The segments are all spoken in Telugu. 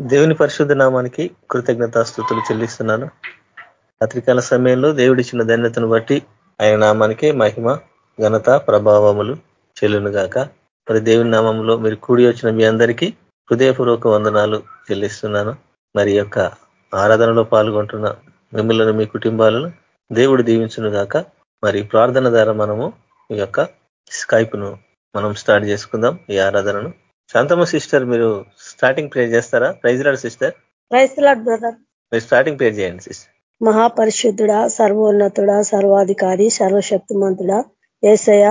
దేవుని పరిశుద్ధ నామానికి కృతజ్ఞతాస్థుతులు చెల్లిస్తున్నాను. పత్రికాల సమయంలో దేవుడిచ్చిన ధన్యతను బట్టి ఆయన నామానికే మహిమ ఘనత ప్రభావములు చెల్లునుగాక. మరి దేవుని నామంలో మీరు కూడి వచ్చిన మీ అందరికీ హృదయపూర్వక వందనాలు చెల్లిస్తున్నాను. మరి యొక్క ఆరాధనలో పాల్గొంటున్న మిమ్మల్ని మీ కుటుంబాలను దేవుడు దీవించును గాక మరి ప్రార్థన ద్వారా మనము ఈ యొక్క స్కైప్ను మనం స్టార్ట్ చేసుకుందాం. ఈ ఆరాధనను శాంతమ్మ సిస్టర్ మీరు స్టార్టింగ్ ప్రే చేస్తారా? Praise lord sister praise lord brother మీరు స్టార్టింగ్ ప్రే చేయండి సిస్టర్ మహాపరిశుద్ధుడా సర్వోన్నతుడా సర్వాధికారి సర్వశక్తిమంతుడా ఏసయ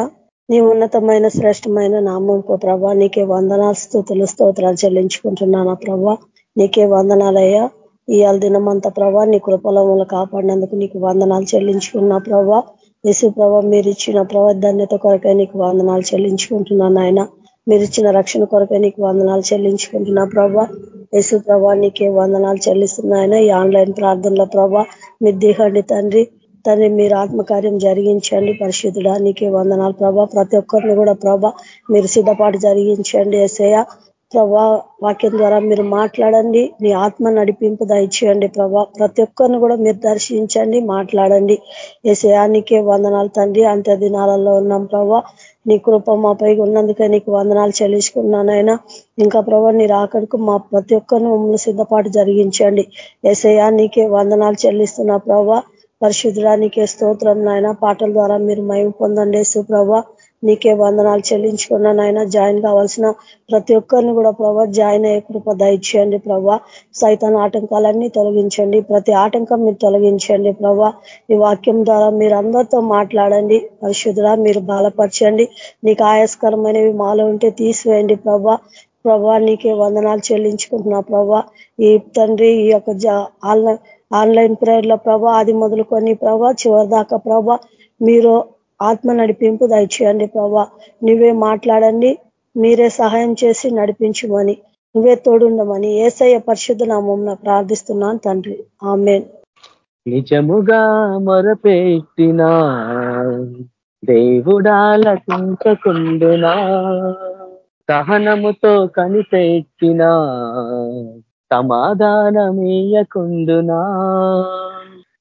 నీ ఉన్నతమైన శ్రేష్టమైన నామంకు ప్రభా నీకే వందనాలు స్థుతులు స్తోత్రాలు చెల్లించుకుంటున్నానా ప్రభా. నీకే వందనాలయ్యా. ఇవాళ దినమంతా ప్రభా నీ కృపలములు కాపాడినందుకు నీకు వందనాలు చెల్లించుకున్నా ప్రభా. యేసు ప్రభా మీరు ఇచ్చిన ప్రవర్ధన్యత కొరకే నీకు వందనాలు చెల్లించుకుంటున్నాను ఆయన మీరు ఇచ్చిన రక్షణ కొరకే నీకు వందనాలు చెల్లించుకుంటున్నా ప్రభా. యేసు ప్రభా నీకే వందనాలు చెల్లిస్తున్నాయన ఈ ఆన్లైన్ ప్రార్థనలో ప్రభా. మీరు దిగండి తండ్రి తండ్రి మీరు ఆత్మకార్యం జరిగించండి. పరిశుద్ధుడా నీకే వందనాలు ప్రభా. ప్రతి ఒక్కరిని కూడా ప్రభా మీరు సిద్ధపాటు జరిగించండి ఎసయ ప్రభా వాక్యం ద్వారా మీరు మాట్లాడండి. మీ ఆత్మ నడిపింపు దయచేయండి ప్రభా. ప్రతి ఒక్కరిని కూడా మీరు దర్శించండి మాట్లాడండి. ఏసయానికే వందనాలు తండ్రి. అంత్య దినాలలో ఉన్నాం ప్రభా. నీ కృప మాపై ఉన్నందుకే నీకు వందనాలు చెల్లించుకున్నానైనా ఇంకా ప్రభా నీ రాకడికి మా ప్రతి ఒక్కరిని మమ్మల్ని సిద్ధపాటు జరిగించండి. ఎసయా నీకే వందనాలు చెల్లిస్తున్నా ప్రభా. పరిశుద్ధుడా నీకే స్తోత్రం నాయన. పాటల ద్వారా మీరు మయం పొందండి సుప్రభ నీకే వందనాలు చెల్లించుకున్నాను ఆయన జాయిన్ కావాల్సిన ప్రతి ఒక్కరిని కూడా ప్రభా జాయిన్ అయ్యే కృప దయచేయండి ప్రభా. సైతాన్ ఆటంకాలన్నీ తొలగించండి. ప్రతి ఆటంకం మీరు తొలగించండి ప్రభా. ఈ వాక్యం ద్వారా మీరు అందరితో మాట్లాడండి. పరిశుద్ధుడా మీరు బలపరచండి. నీకు ఆయాస్కరమైనవి మాలో ఉంటే తీసివేయండి ప్రభా. ప్రభా నీకే వందనాలు చెల్లించుకుంటున్నా ప్రభా. ఈ తండ్రి ఈ యొక్క ఆన్లైన్ ఆన్లైన్ ప్రేయర్ల ప్రభా అది మొదలుకొని ప్రభా చివరి దాకా ప్రభా మీరు ఆత్మ నడిపింపు దయచేయండి ప్రభా. నువ్వే మాట్లాడండి మీరే సహాయం చేసి నడిపించమని. నువ్వే తోడుండమని ఏసయ్య పరిశుద్ధ నామం ప్రార్థిస్తున్నాను తండ్రి. ఆమె నిజముగా మొరపెట్టినా దేవుడాలకించకుండునా సహనముతో కనిపెట్టినా సమాధానమీయకుండునా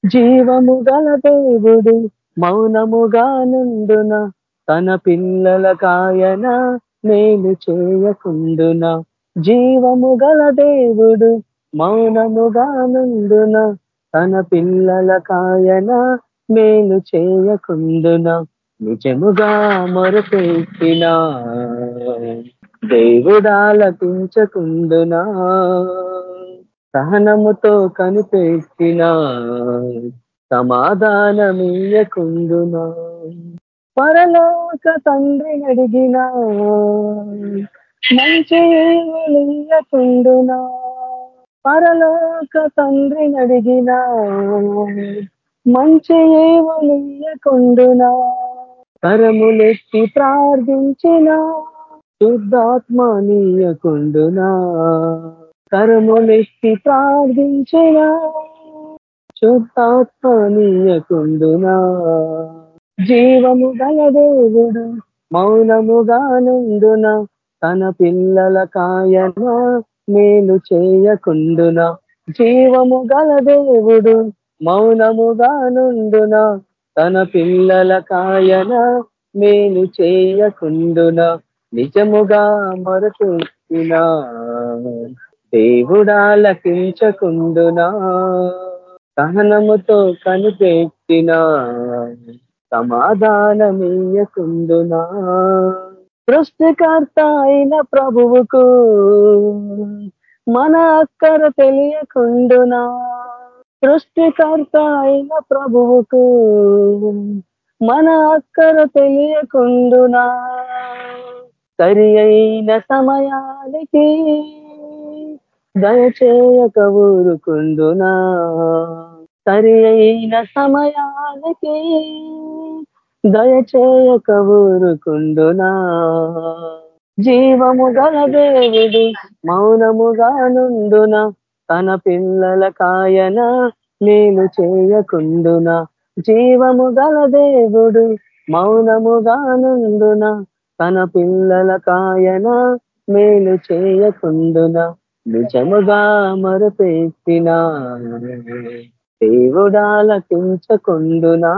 జీవము గల దేవుడు మౌనముగా నుండున తన పిల్లల కాయన మేలు చేయకుండున? జీవము గల దేవుడు మౌనముగా నుండున తన పిల్లల కాయన మేలు చేయకుండున? నిజముగా మొరపెట్టిన? దేవుడాలకించకుండునా సహనముతో కనిపెట్టిన? సమాధానమీయకుందునా పరలోక తండ్రి అడిగిన మంచి పరలోక తండ్రి అడిగిన మంచి ఏమీయకుండునా కరములెత్తి ప్రార్థించిన శుద్ధాత్మ నీయకుండునా? కరములెత్తి ప్రార్థించిన శుద్ధాత్మ జీవము గల దేవుడు మౌనముగా తన పిల్లల కాయన మేలు చేయకుండున? జీవము గల దేవుడు మౌనముగా తన పిల్లల కాయన మేలు చేయకుండున? నిజముగా మొరపెట్టిన దేవుడాలకించకుండునా సహనముతో కనిపెట్టిన సమాధానమీయకుందునా సృష్టికర్త అయిన ప్రభువుకు మన అక్కర తెలియకుండునా? సృష్టికర్త అయిన ప్రభువుకు మన అక్కర తెలియకుండునా? సరి అయిన సమయానికి దయచేయక ఊరుకుందునా సరి అయిన సమయానికి దయచేయక ఊరుకుందునా జీవము గల దేవుడు మౌనముగా నుండున? తన పిల్లల కాయన నేను చేయకుండున? జీవము గల దేవుడు మౌనముగా నుండున? తన పిల్లల కాయన మేలు చేయకుండున? నిజముగా మరపెట్టిన దేవుడాలకించకుండునా?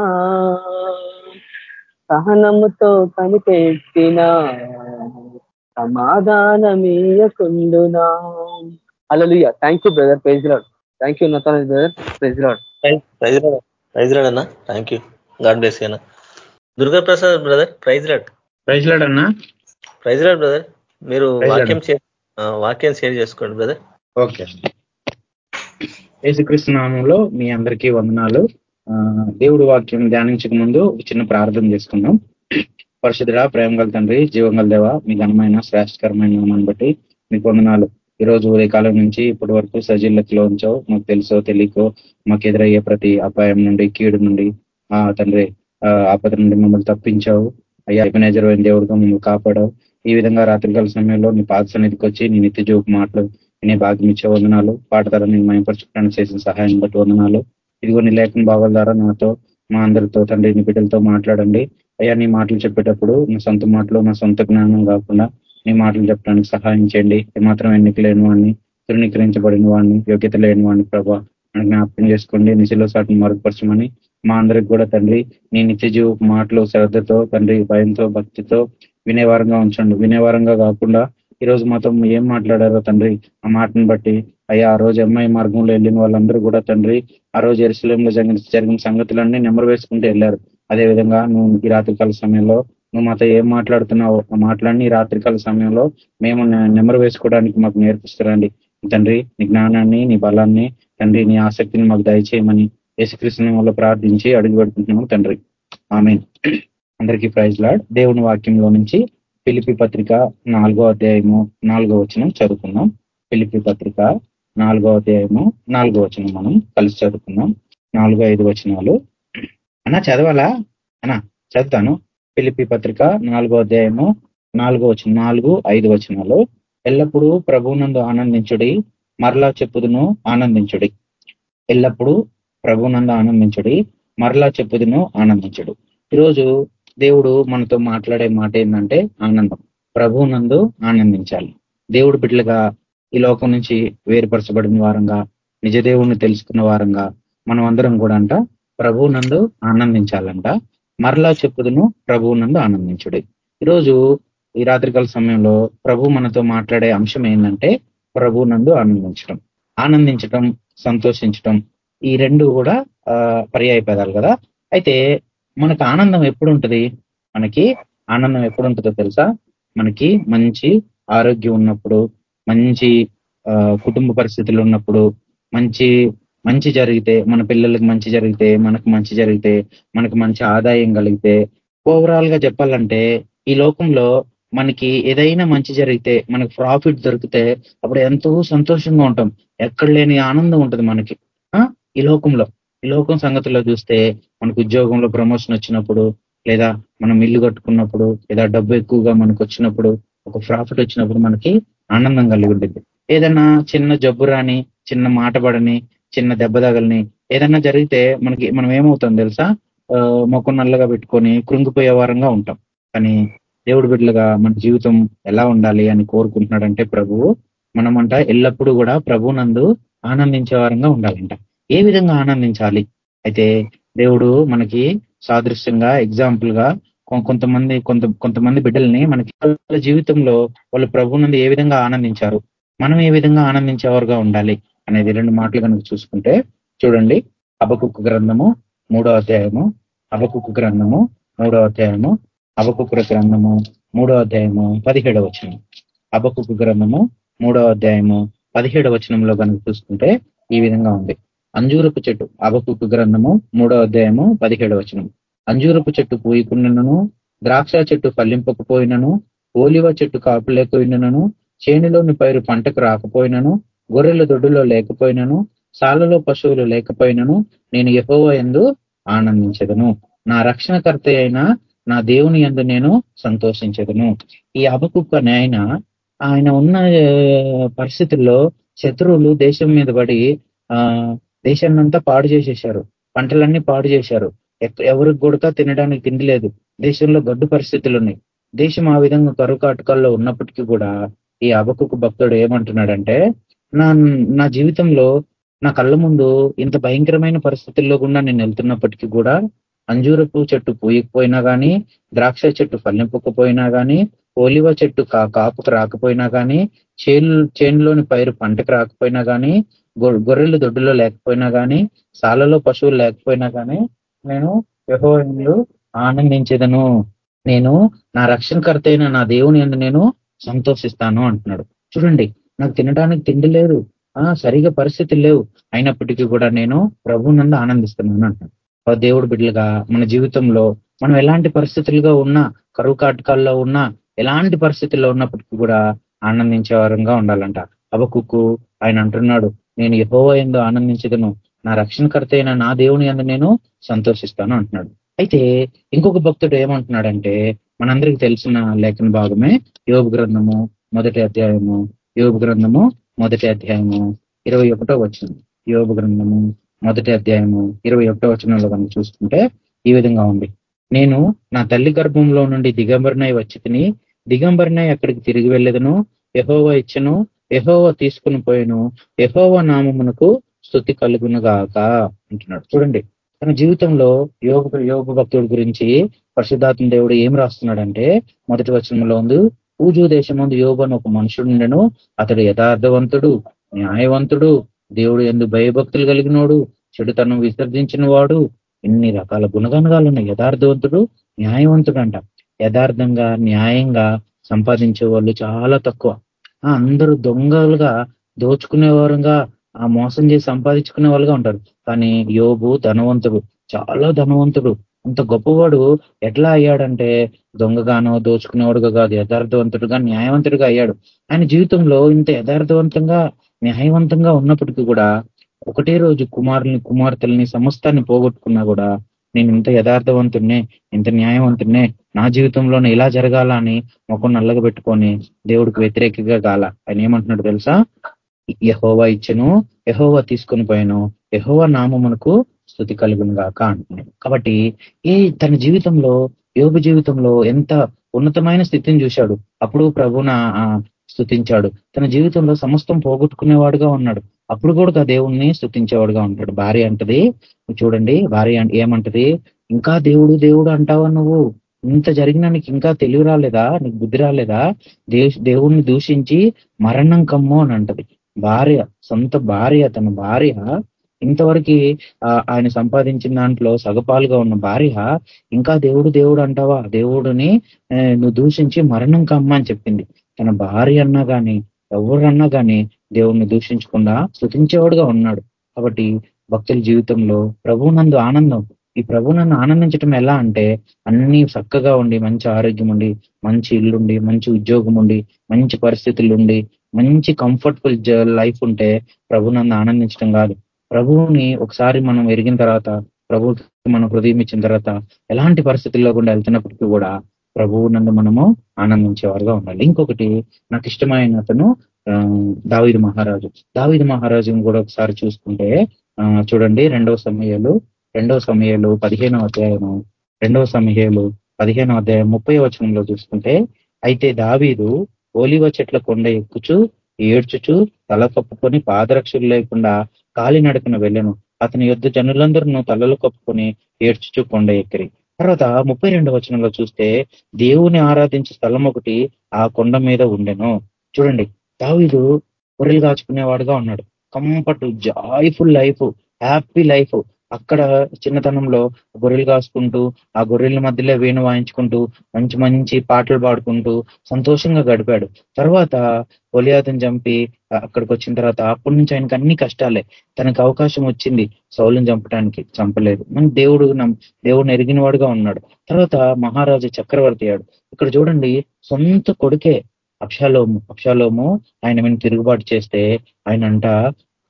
సహనముతో కనిపెట్టిన సమాధానమీయకుండునా అలలుయ thank you brother praise lord thank you నతాన brother praise lord praise lord అన్న. థ్యాంక్ యూ గాడ్ బ్లెస్ అన్న. Durga Prasad brother praise lord praise lord అన్నా. ప్రైజ్ రాడ్ బ్రదర్ మీరు వాక్యం వాక్యం షేర్ చేసుకోండి బ్రదర్ ఓకే. యేసుక్రీస్తు నామంలో మీ అందరికీ వందనాలు. ఆ, దేవుడు వాక్యం ధ్యానించక ముందు చిన్న ప్రార్థన చేసుకుందాం. పరిశుద్ధుడా ప్రేమ గల తండ్రి జీవంగల దేవ మీ ఘనమైన శ్రేష్టకరమైన నామాన్ని బట్టి మీకు వందనాలు. ఈ రోజు ఉదయకాలం నుంచి ఇప్పటి వరకు సజీలకులో ఉంచావు. మాకు తెలుసో తెలియకో మాకు ఎదురయ్యే ప్రతి అపాయం నుండి కీడు నుండి ఆ తండ్రి ఆపద నుండి మమ్మల్ని తప్పించావు. అయ్యా మేనేజర్ అయిన దేవుడితో మమ్మల్ని కాపాడావు. ఈ విధంగా రాత్రికాల సమయంలో నీ పాత సన్నిధికి వచ్చి నీ నిత్య జోపు మాటలు నీ భాగ్యం ఇచ్చే వందనాలు. పాట ద్వారా నేను మయంపరచుకోవడానికి చేసిన సహాయం బట్టి వందనాలు. ఇదిగో నీ లేఖన భావాల ద్వారా నాతో మా అందరితో తండ్రి నీ బిడ్డలతో మాట్లాడండి. అయ్యా నీ మాటలు చెప్పేటప్పుడు నా సొంత మాటలు నా సొంత జ్ఞానం కాకుండా నీ మాటలు చెప్పడానికి సహాయం చేయండి. ఏమాత్రం ఎన్నిక లేని వాడిని తృణీకరించబడిన వాడిని యోగ్యత లేని వాడిని ప్రభా అని జ్ఞాపకం చేసుకోండి. నిజలో సాటిని మరుగుపరచమని మా అందరికి కూడా తండ్రి నీ నిత్య జీవ మాటలు శ్రద్ధతో తండ్రి భయంతో భక్తితో వినేవారంగా ఉంచండి. వినేవారంగా కాకుండా ఈ రోజు మాతో ఏం మాట్లాడారో తండ్రి ఆ మాటను బట్టి అయ్యా ఆ రోజు అమ్మాయి మార్గంలో వెళ్ళిన వాళ్ళందరూ కూడా తండ్రి ఆ రోజు ఎరుసలంలో జరిగిన జరిగిన సంగతులన్నీ నెమరు వేసుకుంటూ వెళ్ళారు. అదే విధంగా నువ్వు ఈ రాత్రికాల సమయంలో నువ్వు మాతో ఏం మాట్లాడుతున్నావు ఆ మాటలన్నీ రాత్రికాల సమయంలో మేము నెమరు వేసుకోవడానికి మాకు నేర్పిస్తారండి. తండ్రి నీ జ్ఞానాన్ని నీ బలాన్ని తండ్రి నీ ఆసక్తిని మాకు దయచేయమని యేసుకృష్ణ వల్ల ప్రార్థించి అడుగు పెడుతున్నాము తండ్రి. ఆమె అందరికీ ప్రైజ్ లాడ్. దేవుని వాక్యంలో నుంచి పిలిపి పత్రిక నాలుగో అధ్యాయము నాలుగో వచనం చదువుకుందాం. పిలిపి పత్రిక నాలుగో అధ్యాయము నాలుగో వచనం మనం కలిసి చదువుకుందాం. నాలుగో ఐదు వచనాలు. అన్నా చదవాలా? అన్నా చదువుతాను. పిలిపి పత్రిక నాలుగో అధ్యాయము నాలుగో వచనం నాలుగు ఐదు వచనాలు. ఎల్లప్పుడూ ప్రభునందు ఆనందించుడి మరలా చెప్పుదును ఆనందించుడి. ఎల్లప్పుడూ ప్రభునందు ఆనందించుడి మరలా చెప్పుదును ఆనందించుడు. ఈరోజు దేవుడు మనతో మాట్లాడే మాట ఏంటంటే ఆనందం. ప్రభువునందు ఆనందించాలి. దేవుడు బిడ్డలుగా ఈ లోకం నుంచి వేరుపరచబడిన వారంగా నిజ దేవుణ్ణి తెలుసుకున్న వారంగా మనం అందరం కూడా అంట ప్రభువునందు ఆనందించాలంట. మరలా చెప్పుదును ప్రభువునందు ఆనందించుడి. ఈరోజు ఈ రాత్రికాల సమయంలో ప్రభు మనతో మాట్లాడే అంశం ఏంటంటే ప్రభువునందు ఆనందించడం. ఆనందించటం సంతోషించటం ఈ రెండు కూడా పర్యాయ పదాలు కదా. అయితే మనకు ఆనందం ఎప్పుడు ఉంటది మనకి ఆనందం ఎప్పుడు ఉంటుందో తెలుసా? మనకి మంచి ఆరోగ్యం ఉన్నప్పుడు మంచి ఆ, కుటుంబ పరిస్థితులు ఉన్నప్పుడు మంచి మంచి జరిగితే మన పిల్లలకి మంచి జరిగితే మనకు మంచి జరిగితే మనకు మంచి ఆదాయం కలిగితే ఓవరాల్గా చెప్పాలంటే ఈ లోకంలో మనకి ఏదైనా మంచి జరిగితే మనకు ప్రాఫిట్ దొరికితే అప్పుడు ఎంతో సంతోషంగా ఉంటాం. ఎక్కడ లేని ఆనందం ఉంటుంది మనకి. ఆ ఈ లోకంలో. ఈ లోకం సంగతిలో చూస్తే మనకు ఉద్యోగంలో ప్రమోషన్ వచ్చినప్పుడు లేదా మనం ఇల్లు కట్టుకున్నప్పుడు లేదా డబ్బు ఎక్కువగా మనకు వచ్చినప్పుడు ఒక ప్రాఫిట్ వచ్చినప్పుడు మనకి ఆనందం కలిగి ఉంటుంది. ఏదైనా చిన్న జబ్బు రాని చిన్న మాట పడని చిన్న దెబ్బ తగలని ఏదైనా జరిగితే మనకి మనం ఏమవుతాం తెలుసా? ఆ, నల్లగా పెట్టుకొని కృంగిపోయే వారంగా ఉంటాం. కానీ దేవుడి బిడ్డలుగా మన జీవితం ఎలా ఉండాలి అని కోరుకుంటున్నాడంటే ప్రభువు మనమంట ఎల్లప్పుడూ కూడా ప్రభునందు ఆనందించే వారంగా ఉండాలంట. ఏ విధంగా ఆనందించాలి? అయితే దేవుడు మనకి సాదృశ్యంగా ఎగ్జాంపుల్గా కొ- కొంతమంది కొంత కొంతమంది బిడ్డల్ని మనకి వాళ్ళ జీవితంలో వాళ్ళు నుండి ఏ విధంగా ఆనందించారు? మనం ఏ విధంగా ఆనందించేవారుగా ఉండాలి? అనేది రెండు మాటలు కనుక చూసుకుంటే చూడండి. అబకుక్ గ్రంథము మూడో అధ్యాయము అబకుక్ గ్రంథము మూడో అధ్యాయము అబకుక్కుర గ్రంథము మూడో అధ్యాయము పదిహేడవ వచనం. అబకుక్కు గ్రంథము మూడో అధ్యాయము పదిహేడవ వచనంలో కనుక చూసుకుంటే ఈ విధంగా ఉంది. అంజూరపు చెట్టు అబకుక్కు గ్రంథము మూడో అధ్యాయము పదిహేడవ వచనం. అంజూరపు చెట్టు పూయకుండాను ద్రాక్ష చెట్టు ఫలింపకపోయినను ఓలివ చెట్టు కాపు లేకపోయినను చేనులోని పైరు పంటకు రాకపోయినను గొర్రెల దొడ్డులో లేకపోయినను సాలలో పశువులు లేకపోయినను నేను ఎహోవ ఎందు ఆనందించదను. నా రక్షణకర్త అయిన నా దేవుని యందు నేను సంతోషించదను. ఈ అబకుక్క ఆయన ఆయన ఉన్న పరిస్థితుల్లో శత్రువులు దేశం మీద పడి ఆ దేశాన్నంతా పాడు చేసేశారు. పంటలన్నీ పాడు చేశారు. ఎవరికి కూడా తినడానికి తిండి లేదు. దేశంలో గడ్డు పరిస్థితులు ఉన్నాయి దేశం ఆ విధంగా కరువు కాటకాల్లో ఉన్నప్పటికీ కూడా ఈ అబకుకు భక్తుడు ఏమంటున్నాడంటే నా నా జీవితంలో నా కళ్ళ ముందు ఇంత భయంకరమైన పరిస్థితుల్లో కూడా నేను వెళ్తున్నప్పటికీ కూడా అంజూరపు చెట్టు పూయకపోయినా కానీ ద్రాక్ష చెట్టు ఫలింపకపోయినా కానీ ఓలివ చెట్టు కాపుకు రాకపోయినా కానీ చేను చేనులోని పైరు పంటకు రాకపోయినా కానీ గొర్రెలు దొడ్డులో లేకపోయినా కానీ సాలలో పశువులు లేకపోయినా కానీ నేను యహోలు ఆనందించేదను. నేను నా రక్షణకర్త అయిన నా దేవుని అందు నేను సంతోషిస్తాను అంటున్నాడు. చూడండి నాకు తినడానికి తిండి లేదు. ఆ సరిగా పరిస్థితులు లేవు. అయినప్పటికీ కూడా నేను ప్రభునందు ఆనందిస్తున్నాను అంటున్నాడు. దేవుడు బిడ్డలుగా మన జీవితంలో మనం ఎలాంటి పరిస్థితులుగా ఉన్నా కరువు కాటకాల్లో ఉన్నా ఎలాంటి పరిస్థితుల్లో ఉన్నప్పటికీ కూడా ఆనందించే వారంగా ఉండాలంట. అబకుక్కు ఆయన అంటున్నాడు. నేను యహోవ ఎందు ఆనందించదను. నా రక్షణకర్త అయిన నా దేవుని ఎందు నేను సంతోషిస్తాను అంటున్నాడు. అయితే ఇంకొక భక్తుడు ఏమంటున్నాడంటే మనందరికి తెలిసిన లేఖన భాగమే యోగ గ్రంథము మొదటి అధ్యాయము యోగ గ్రంథము మొదటి అధ్యాయము ఇరవై ఒకటో వచ్చింది యోగ గ్రంథము మొదటి అధ్యాయము ఇరవై ఒకటో వచనంలో కనుక చూసుకుంటే ఈ విధంగా ఉంది. నేను నా తల్లి గర్భంలో నుండి దిగంబరినై వచ్చి తిని దిగంబరినై అక్కడికి తిరిగి వెళ్ళేదను. యహోవ ఇచ్చను యహోవ తీసుకుని పోయాను యహోవ నామమునకు స్థుతి కలుగునుగాక అంటున్నాడు. చూడండి తన జీవితంలో యోగ యోగ భక్తుడి గురించి పరిశుద్ధాత్మ దేవుడు ఏం రాస్తున్నాడంటే మొదటి వచనంలో ఉంది ఊజు దేశం ముందు యోగను ఒక మనుషుడుండెను అతడు యథార్థవంతుడు న్యాయవంతుడు దేవుడు ఎందు భయభక్తులు కలిగినోడు చెడుతనం విసర్జించిన వాడు ఇన్ని రకాల గుణగణగాలున్న యథార్థవంతుడు న్యాయవంతుడు అంట యథార్థంగా న్యాయంగా సంపాదించే వాళ్ళు చాలా తక్కువ. అందరూ దొంగలుగా దోచుకునేవారుగా ఆ మోసం చేసి సంపాదించుకునే వాళ్ళుగా ఉంటారు. కానీ యోబు ధనవంతుడు చాలా ధనవంతుడు. అంత గొప్పవాడు ఎట్లా అయ్యాడంటే దొంగగానో దోచుకునేవాడుగా కాదు యథార్థవంతుడుగా న్యాయవంతుడిగా అయ్యాడు. ఆయన జీవితంలో ఇంత యథార్థవంతంగా న్యాయవంతంగా ఉన్నప్పటికీ కూడా ఒకటే రోజు కుమారుల్ని కుమార్తెల్ని సమస్తాన్ని పోగొట్టుకున్నా కూడా నేను ఇంత యథార్థవంతుడినే ఇంత న్యాయవంతుడినే నా జీవితంలోనే ఇలా జరగాల అని ముఖం నల్లగా పెట్టుకొని దేవుడికి వ్యతిరేకంగా గాల. ఆయన ఏమంటున్నాడు తెలుసా? యహోవా ఇచ్చను యహోవా తీసుకొని పోయాను యహోవా నామమునకు స్థుతి కలుగును గాక అంటున్నాడు. కాబట్టి ఈ తన జీవితంలో యోగ జీవితంలో ఎంత ఉన్నతమైన స్థితిని చూశాడు. అప్పుడు ప్రభున స్థుతించాడు తన జీవితంలో సమస్తం పోగొట్టుకునేవాడుగా ఉన్నాడు. అప్పుడు కూడా దేవుణ్ణి స్థుతించేవాడుగా ఉంటాడు. భార్య అంటది చూడండి భార్య ఏమంటది? ఇంకా దేవుడు దేవుడు అంటావా నువ్వు? ఇంత జరిగినా నీకు ఇంకా తెలివి రాలేదా? నీకు బుద్ధి రాలేదా? దేవుణ్ణి దూషించి మరణం కమ్ము అని అంటది. భార్య సొంత భార్య తన భార్య ఇంతవరకు ఆయన సంపాదించిన దాంట్లో సగపాలుగా ఉన్న భార్య ఇంకా దేవుడు దేవుడు అంటావా? దేవుడిని నువ్వు దూషించి మరణం కమ్మ అని చెప్పింది. తన భార్య అన్నా కానీ ఎవరన్నా కానీ దేవుణ్ణి దూషించకుండా స్థుతించేవాడుగా ఉన్నాడు. కాబట్టి భక్తుల జీవితంలో ప్రభునందు ఆనందం. ఈ ప్రభు నన్ను ఆనందించడం ఎలా అంటే అన్ని చక్కగా ఉండి మంచి ఆరోగ్యం ఉండి మంచి ఇల్లుండి మంచి ఉద్యోగం ఉండి మంచి పరిస్థితులు ఉండి మంచి కంఫర్టబుల్ లైఫ్ ఉంటే ప్రభు నన్ను ఆనందించడం కాదు. ప్రభువుని ఒకసారి మనం ఎరిగిన తర్వాత ప్రభుకి మనం హృదయం ఇచ్చిన తర్వాత ఎలాంటి పరిస్థితుల్లో కూడా వెళ్తున్నప్పటికీ కూడా ప్రభువు నందు మనము ఆనందించేవారుగా ఉండాలి. ఇంకొకటి నాకు ఇష్టమైన అతను దావిది మహారాజు. దావిది మహారాజుని కూడా ఒకసారి చూసుకుంటే చూడండి రెండవ సమయాలు రెండవ సమయాలు పదిహేనవ అధ్యాయము రెండవ సమయాలు పదిహేనవ అధ్యాయం ముప్పై వచనంలో చూసుకుంటే అయితే దావీదు ఓలివ చెట్ల కొండ ఎక్కుచు ఏడ్చుచు తల కప్పుకొని పాదరక్షలు లేకుండా కాలినడకన వెళ్ళను. అతని యుద్ధ జనులందరూ తలలు కప్పుకొని ఏడ్చుచు కొండ ఎక్కరి. తర్వాత ముప్పై రెండవ వచనంలో చూస్తే దేవుని ఆరాధించే స్థలం ఒకటి ఆ కొండ మీద ఉండెను. చూడండి దావిదు గొర్రెలు కాచుకునేవాడుగా ఉన్నాడు. Comfort joyful life happy life. అక్కడ చిన్నతనంలో గొర్రెలు కాసుకుంటూ ఆ గొర్రెల మధ్యలో వేణు వాయించుకుంటూ మంచి మంచి పాటలు పాడుకుంటూ సంతోషంగా గడిపాడు. తర్వాత ఒలియాతను చంపి అక్కడికి వచ్చిన తర్వాత అప్పటి నుంచి ఆయనకి అన్ని కష్టాలే. తనకు అవకాశం వచ్చింది సౌలను చంపడానికి చంపలేదు. మన దేవుడు దేవుడిని ఎరిగిన వాడుగా ఉన్నాడు. తర్వాత మహారాజు చక్రవర్తి అయ్యాడు. ఇక్కడ చూడండి సొంత కొడుకే అక్షాలోము అక్షాలోము ఆయన మీద తిరుగుబాటు చేస్తే ఆయన అంట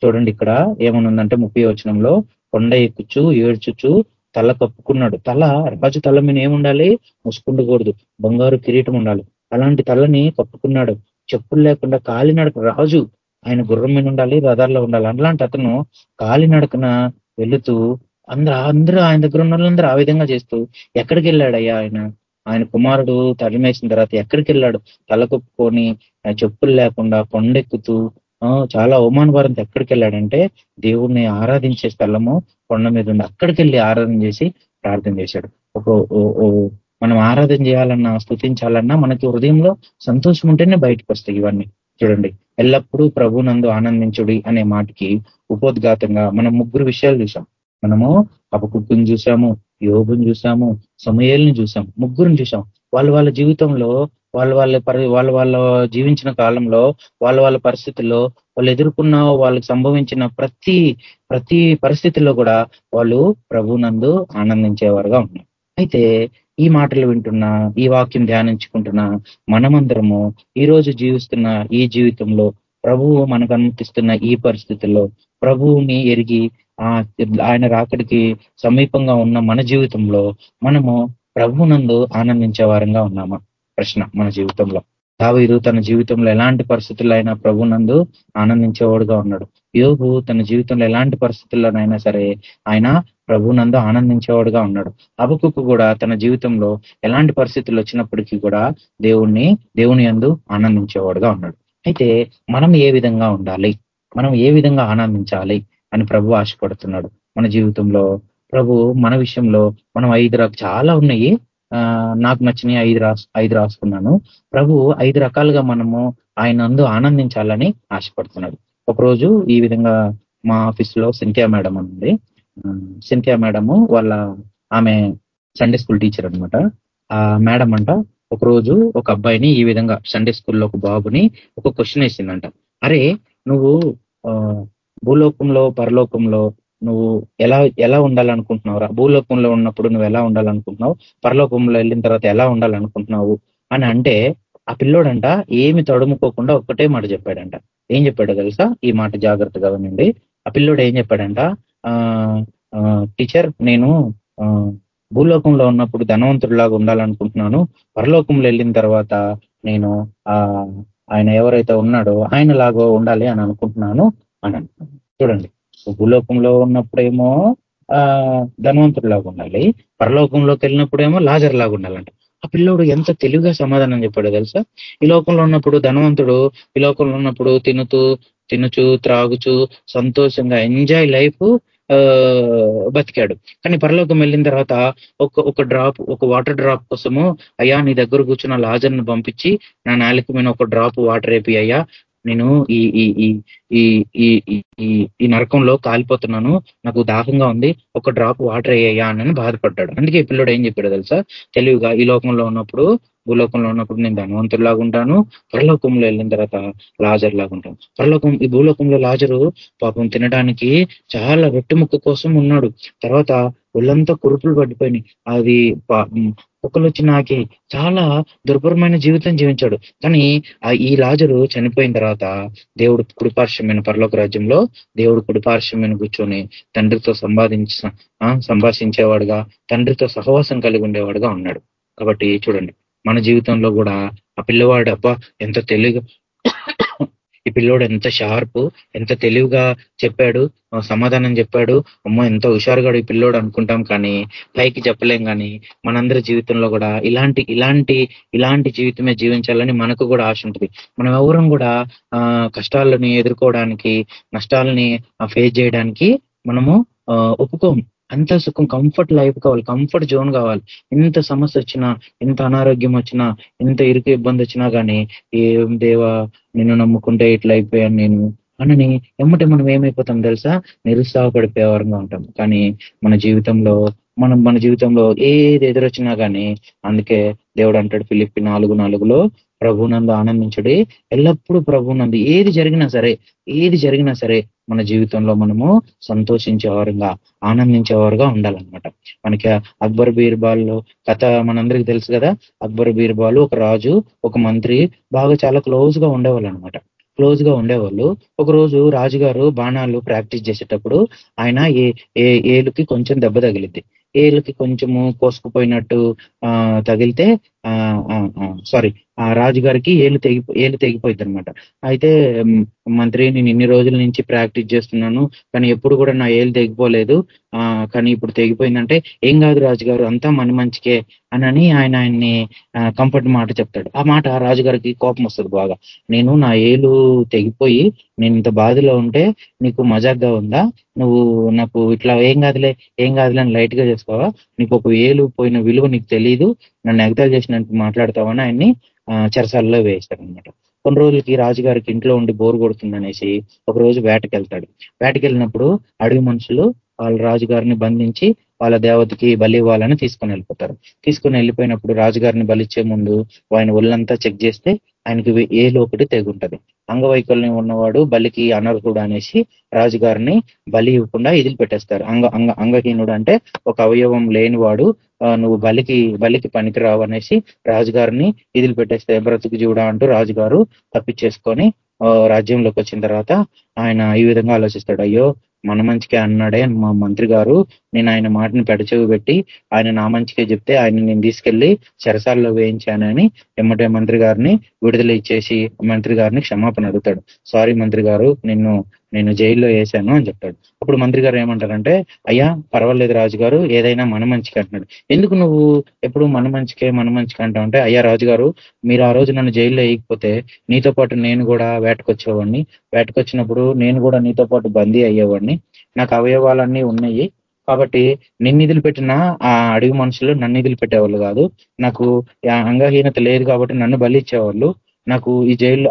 చూడండి ఇక్కడ ఏమనుందంటే ముప్పై వచనంలో కొండ ఎక్కుచు ఏడ్చుచు తల కప్పుకున్నాడు. తల రాజు తల మీద ఏముండాలి? ముసుకుండకూడదు. బంగారు కిరీటం ఉండాలి. అలాంటి తలని కప్పుకున్నాడు. చెప్పులు లేకుండా కాలినడక రాజు. ఆయన గుర్రం మీద ఉండాలి రథాల్లో ఉండాలి. అలాంటి అతను కాలినడకన వెళుతూ అందరూ అందరూ ఆయన దగ్గర ఉన్న వాళ్ళందరూ ఆ విధంగా చేస్తూ ఎక్కడికి వెళ్ళాడయ్యా ఆయన? ఆయన కుమారుడు తరిమేసిన తర్వాత ఎక్కడికి వెళ్ళాడు? తలకొప్పుకొని చెప్పులు లేకుండా కొండెక్కుతూ చాలా అవమానభారంతో ఎక్కడికి వెళ్ళాడంటే దేవుణ్ణి ఆరాధించే స్థలము కొండ మీద ఉంది. అక్కడికి వెళ్ళి ఆరాధన చేసి ప్రార్థన చేశాడు. ఒక మనం ఆరాధన చేయాలన్నా స్థుతించాలన్నా మనకి హృదయంలో సంతోషం ఉంటేనే బయటకు వస్తాయి ఇవన్నీ. చూడండి ఎల్లప్పుడూ ప్రభునందు ఆనందించుడి అనే మాటకి ఉపోద్ఘాతంగా మనం ముగ్గురు విషయాలు చూసాం మనము అపకుక్కుని చూసాము యోగుని చూసాము సమయాల్ని చూసాం ముగ్గురిని చూసాం వాళ్ళు వాళ్ళ జీవితంలో వాళ్ళ వాళ్ళ వాళ్ళ వాళ్ళ జీవించిన కాలంలో వాళ్ళ వాళ్ళ పరిస్థితుల్లో వాళ్ళు ఎదుర్కొన్న వాళ్ళకి సంభవించిన ప్రతి ప్రతి పరిస్థితుల్లో కూడా వాళ్ళు ప్రభునందు ఆనందించేవారుగా ఉన్నారు అయితే ఈ మాటలు వింటున్నా ఈ వాక్యం ధ్యానించుకుంటున్నా మనమందరము ఈ రోజు జీవిస్తున్న ఈ జీవితంలో ప్రభువు మనకు అనుమతిస్తున్న ఈ పరిస్థితుల్లో ప్రభువుని ఎరిగి ఆయన రాకడికి సమీపంగా ఉన్న మన జీవితంలో మనము ప్రభునందు ఆనందించే వారంగా ఉన్నామా? ప్రశ్న మన జీవితంలో. దావీదు తన జీవితంలో ఎలాంటి పరిస్థితుల్లో అయినా ప్రభునందు ఆనందించేవాడుగా ఉన్నాడు. యోగు తన జీవితంలో ఎలాంటి పరిస్థితుల్లోనైనా సరే ఆయన ప్రభునందు ఆనందించేవాడుగా ఉన్నాడు. అబకుకు కూడా తన జీవితంలో ఎలాంటి పరిస్థితులు వచ్చినప్పటికీ కూడా దేవుణ్ణి దేవుని అందు ఆనందించేవాడుగా ఉన్నాడు. అయితే మనం ఏ విధంగా ఉండాలి? మనం ఏ విధంగా ఆనందించాలి అని ప్రభు ఆశపడుతున్నాడు మన జీవితంలో? ప్రభు మన విషయంలో మనం ఐదు చాలా ఉన్నాయి. నాకు నచ్చినవి ఐదు రాసు ఐదు రాసుకున్నాను. ప్రభు ఐదు రకాలుగా మనము ఆయన అందు ఆనందించాలని ఆశపడుతున్నాడు. ఒకరోజు ఈ విధంగా మా ఆఫీస్లో సింథియా మేడం ఉంది సింథియా మేడము వాళ్ళ ఆమె సండే స్కూల్ టీచర్ అనమాట ఆ మేడం అంట ఒకరోజు ఒక అబ్బాయిని ఈ విధంగా సండే స్కూల్లో ఒక బాబుని ఒక క్వశ్చన్ వేసిందంట. అరే నువ్వు భూలోకంలో పరలోకంలో నువ్వు ఎలా ఎలా ఉండాలనుకుంటున్నావురా? భూలోకంలో ఉన్నప్పుడు నువ్వు ఎలా ఉండాలనుకుంటున్నావు? పరలోకంలో వెళ్ళిన తర్వాత ఎలా ఉండాలనుకుంటున్నావు? అని అంటే ఆ పిల్లోడంట ఏమి తడుముకోకుండా ఒక్కటే మాట చెప్పాడంట. ఏం చెప్పాడో తెలుసా? ఈ మాట జాగ్రత్తగా వినండి. ఆ పిల్లోడు ఏం చెప్పాడంట? టీచర్ నేను భూలోకంలో ఉన్నప్పుడు ధనవంతుడిలాగా ఉండాలనుకుంటున్నాను. పరలోకంలో వెళ్ళిన తర్వాత నేను ఆ ఆయన ఎవరైతే ఉన్నాడో ఆయన లాగా ఉండాలి అని అనుకుంటున్నాను అని చూడండి. భూలోకంలో ఉన్నప్పుడేమో ఆ ధనవంతుడిలాగా ఉండాలి. పరలోకంలోకి వెళ్ళినప్పుడేమో లాజర్ లాగా ఉండాలంట. ఆ పిల్లోడు ఎంత తెలివిగా సమాధానం చెప్పాడు తెలుసా? ఈ లోకంలో ఉన్నప్పుడు ధనవంతుడు ఈ లోకంలో ఉన్నప్పుడు తినుతూ తినుచు త్రాగుచు సంతోషంగా ఎంజాయ్ లైఫ్ బతికాడు. కానీ పరలోకం వెళ్ళిన తర్వాత ఒక ఒక డ్రాప్ ఒక వాటర్ డ్రాప్ కోసము అయ్యా నీ దగ్గర కూర్చున్న లాజర్ను పంపించి నా నాలుక మీద ఒక డ్రాప్ వాటర్ వేపి అయ్యా నేను ఈ ఈ ఈ నరకంలో కాలిపోతున్నాను. నాకు దాహంగా ఉంది. ఒక డ్రాప్ వాటర్ అయ్యాయా అని బాధపడ్డాడు. అందుకే పిల్లడు ఏం చెప్పాడు తెలుసా? తెలివిగా ఈ లోకంలో ఉన్నప్పుడు భూలోకంలో ఉన్నప్పుడు నేను ధనవంతుడిలాగా ఉంటాను. పరలోకంలో వెళ్ళిన తర్వాత లాజర్ లాగా ఉంటాను. పరలోకం ఈ భూలోకంలో లాజరు పాపం తినడానికి చాలా రొట్టె ముక్క కోసం ఉన్నాడు. తర్వాత ఒళ్ళంతా కురుపులు పడిపోయినాయి. అది కుక్కలు వచ్చి నాకి చాలా దుర్భరమైన జీవితం జీవించాడు. కానీ ఈ లాజరు చనిపోయిన తర్వాత దేవుడు కుడిపార్శ్వమైన పరలోక రాజ్యంలో దేవుడు కుడిపార్శ్వమైన కూర్చొని తండ్రితో సంపాదించ సంభాషించేవాడుగా తండ్రితో సహవాసం కలిగి ఉండేవాడుగా ఉన్నాడు. కాబట్టి చూడండి మన జీవితంలో కూడా ఆ పిల్లవాడు అబ్బా ఎంత తెలివి ఈ పిల్లోడు ఎంత షార్ప్ ఎంత తెలివిగా చెప్పాడు సమాధానం చెప్పాడు. అమ్మో ఎంత హుషారుగాడు ఈ పిల్లోడు అనుకుంటాం కానీ పైకి చెప్పలేం కానీ మనందరి జీవితంలో కూడా ఇలాంటి ఇలాంటి ఇలాంటి జీవితమే జీవించాలని మనకు కూడా ఆశ ఉంటుంది. మనం ఎవరం కూడా ఆ కష్టాలని ఎదుర్కోవడానికి నష్టాలని ఫేస్ చేయడానికి మనము ఒప్పుకోము. అంత సుఖం కంఫర్ట్ లైఫ్ కావాలి కంఫర్ట్ జోన్ కావాలి. ఎంత సమస్య వచ్చినా ఎంత అనారోగ్యం వచ్చినా ఎంత ఇరుకు ఇబ్బంది వచ్చినా కానీ ఏం దేవా నిన్ను నమ్ముకుంటే ఇట్లా అయిపోయాను నేను అనని ఎమ్మటే మనం ఏమైపోతాం తెలుసా? నిరుత్సాహపడిపోయేవారంగా ఉంటాం. కానీ మన జీవితంలో మనం మన జీవితంలో ఏది ఎదురొచ్చినా కానీ అందుకే దేవుడు అంటాడు ఫిలిప్పి నాలుగు నాలుగులో ప్రభునందు ఆనందించడే. ఎల్లప్పుడూ ప్రభునందు ఏది జరిగినా సరే ఏది జరిగినా సరే మన జీవితంలో మనము సంతోషించేవారుగా ఆనందించేవారుగా ఉండాలన్నమాట. మనకి అక్బర్ బీర్బాల్ కథ మనందరికీ తెలుసు కదా? అక్బర్ బీర్బాల్ ఒక రాజు ఒక మంత్రి బాగా చాలా క్లోజ్గా ఉండేవాళ్ళు అనమాట క్లోజ్గా ఉండేవాళ్ళు. ఒకరోజు రాజుగారు బాణాలు ప్రాక్టీస్ చేసేటప్పుడు ఆయన ఏ ఏలుకి కొంచెం దెబ్బ తగిలిద్ది. ఏళ్ళకి కొంచెము కోసుకుపోయినట్టు తగిలితే సారీ ఆ రాజుగారికి ఏళ్ళు తెగి ఏళ్ళు తెగిపోయింది అనమాట అయితే మంత్రి నేను ఇన్ని రోజుల నుంచి ప్రాక్టీస్ చేస్తున్నాను కానీ ఎప్పుడు కూడా నా ఏళ్ళు తెగిపోలేదు. ఆ కానీ ఇప్పుడు తెగిపోయిందంటే ఏం కాదు రాజుగారు అంతా మన మంచికే అని ఆయన ఆయన్ని కంఫర్ట్ మాట చెప్తాడు. ఆ మాట రాజుగారికి కోపం వస్తుంది బాగా. నేను నా ఏలు తెగిపోయి నేను ఇంత బాధలో ఉంటే నీకు మజాగ్గా ఉందా? నువ్వు నాకు ఇట్లా ఏం కాదులే ఏం కాదులే అని లైట్గా చేసుకోవా నీకు ఒక ఏలు పోయిన విలువ నీకు తెలియదు నన్ను ఎగతాలు చేసిన చేసినట్టు మాట్లాడతావని ఆయన్ని చెరసాలలో వేశారనమాట కొన్ని రోజులకి రాజుగారికి ఇంట్లో ఉండి బోరు కొడుతుంది అనేసి ఒక రోజు వేటకి వెళ్తాడు వేటకి వెళ్ళినప్పుడు అడవి మనుషులు వాళ్ళ రాజుగారిని బంధించి వాళ్ళ దేవతకి బలి ఇవ్వాలని తీసుకొని వెళ్ళిపోతారు తీసుకుని వెళ్ళిపోయినప్పుడు రాజుగారిని బలిచ్చే ముందు ఆయన ఒళ్ళంతా చెక్ చేస్తే ఆయనకి ఏ లోపటి తెగుంటది. అంగవైకల్యం ఉన్నవాడు బలికి అనర్హుడు అనేసి రాజుగారిని బలి ఇవ్వకుండా ఇదిలి పెట్టేస్తారు అంగ అంగ అంగహీనుడు అంటే ఒక అవయవం లేనివాడు నువ్వు బలికి బలికి పనికిరావు అనేసి రాజుగారిని ఇదిలు పెట్టేస్తే బ్రతుకు చూడా అంటూ రాజుగారు తప్పించేసుకొని రాజ్యంలోకి వచ్చిన తర్వాత ఆయన ఈ విధంగా ఆలోచిస్తాడు. అయ్యో మన మంచికే అన్నాడే మా మంత్రి గారు నేను ఆయన మాటని పెడచెవి పెట్టి ఆయన నా మంచికే చెప్తే ఆయన నేను తీసుకెళ్ళి చెరసాల్లో వేయించానని ఎమ్మటే మంత్రి గారిని విడుదల ఇచ్చేసి మంత్రి గారిని క్షమాపణ అడుగుతాడు. సారీ మంత్రి గారు నిన్ను నేను జైల్లో వేశాను అని చెప్తాడు. అప్పుడు మంత్రి గారు ఏమంటారంటే అయ్యా పర్వాలేదు రాజు గారు ఏదైనా మన మంచికి అంటున్నాడు. ఎందుకు నువ్వు ఎప్పుడు మన మంచికే మన మంచికి అంటావు? అంటే అయ్యా రాజుగారు మీరు ఆ రోజు నన్ను జైల్లో వేయకపోతే నీతో పాటు నేను కూడా వేటకొచ్చేవాడిని. వేటకొచ్చినప్పుడు నేను కూడా నీతో పాటు బందీ అయ్యేవాడిని. నాకు అవయవాలన్నీ ఉన్నాయి. కాబట్టి నిన్నిధులు పెట్టిన ఆ అడుగు మనుషులు నన్ను నిధులు పెట్టేవాళ్ళు కాదు. నాకు అంగహీనత లేదు కాబట్టి నన్ను బలి ఇచ్చేవాళ్ళు నాకు ఈ జైల్లో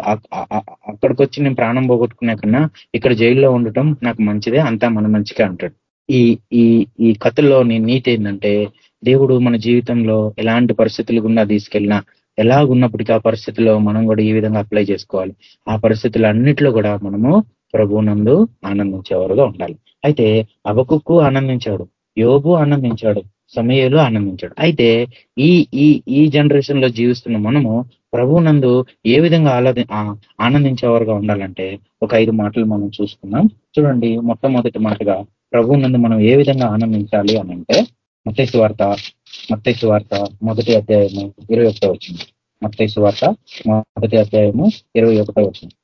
అక్కడికి వచ్చి నేను ప్రాణం పోగొట్టుకునే కన్నా ఇక్కడ జైల్లో ఉండటం నాకు మంచిదే అంతా మన మంచిగా అంటాడు. ఈ ఈ ఈ కథల్లోని నీతి ఏంటంటే దేవుడు మన జీవితంలో ఎలాంటి పరిస్థితులు గుండా తీసుకెళ్ళినా ఎలాగున్నప్పటికీ ఆ పరిస్థితిలో మనం కూడా ఈ విధంగా అప్లై చేసుకోవాలి. ఆ పరిస్థితులు అన్నిట్లో కూడా మనము ప్రభునందు ఆనందించేవారుగా ఉండాలి. అయితే అవకుక్కు ఆనందించాడు యోగు ఆనందించాడు సమయలు ఆనందించాడు. అయితే ఈ ఈ ఈ జనరేషన్లో జీవిస్తున్న మనము ప్రభునందు ఏ విధంగా ఆలోది ఆనందించేవారుగా ఉండాలంటే ఒక ఐదు మాటలు మనం చూసుకున్నాం చూడండి మొట్టమొదటి మాటగా ప్రభునందు మనం ఏ విధంగా ఆనందించాలి అని అంటే మత్తైసు వార్త మత్తైసు వార్త మొదటి అధ్యాయము ఇరవై ఒకటో వచ్చింది మత్తైసు వార్త మొదటి అధ్యాయము ఇరవై ఒకటో వచ్చింది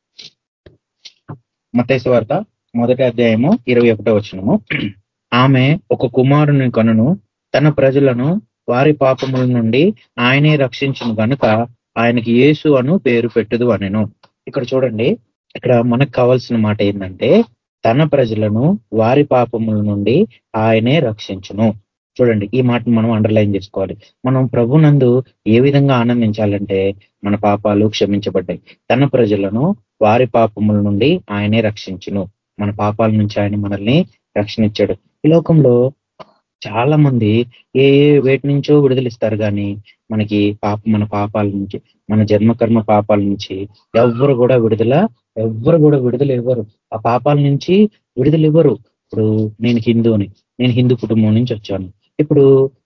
మత్తైసు వార్త మొదటి అధ్యాయము ఇరవై ఒకటో వచనము. ఆమె ఒక కుమారుని కనును తన ప్రజలను వారి పాపముల నుండి ఆయనే రక్షించను కనుక ఆయనకి యేసు అను పేరు పెట్టదు అనెను. ఇక్కడ చూడండి ఇక్కడ మనకు కావాల్సిన మాట ఏంటంటే తన ప్రజలను వారి పాపముల నుండి ఆయనే రక్షించును. చూడండి ఈ మాటను మనం అండర్లైన్ చేసుకోవాలి. మనం ప్రభునందు ఏ విధంగా ఆనందించాలంటే మన పాపాలు క్షమించబడ్డాయి. తన ప్రజలను వారి పాపముల నుండి ఆయనే రక్షించును. మన పాపాల నుంచి ఆయన మనల్ని రక్షణించాడు ఈ లోకంలో చాలా మంది ఏ వేటి నుంచో విడుదలిస్తారు కానీ మనకి పాప మన పాపాల నుంచి మన జన్మకర్మ పాపాల నుంచి ఎవ్వరు కూడా విడుదల ఎవ్వరు కూడా విడుదల ఇవ్వరు. ఆ పాపాల నుంచి విడుదల ఇవ్వరు. ఇప్పుడు నేను హిందూని నేను హిందూ కుటుంబం నుంచి వచ్చాను. ఇప్పుడు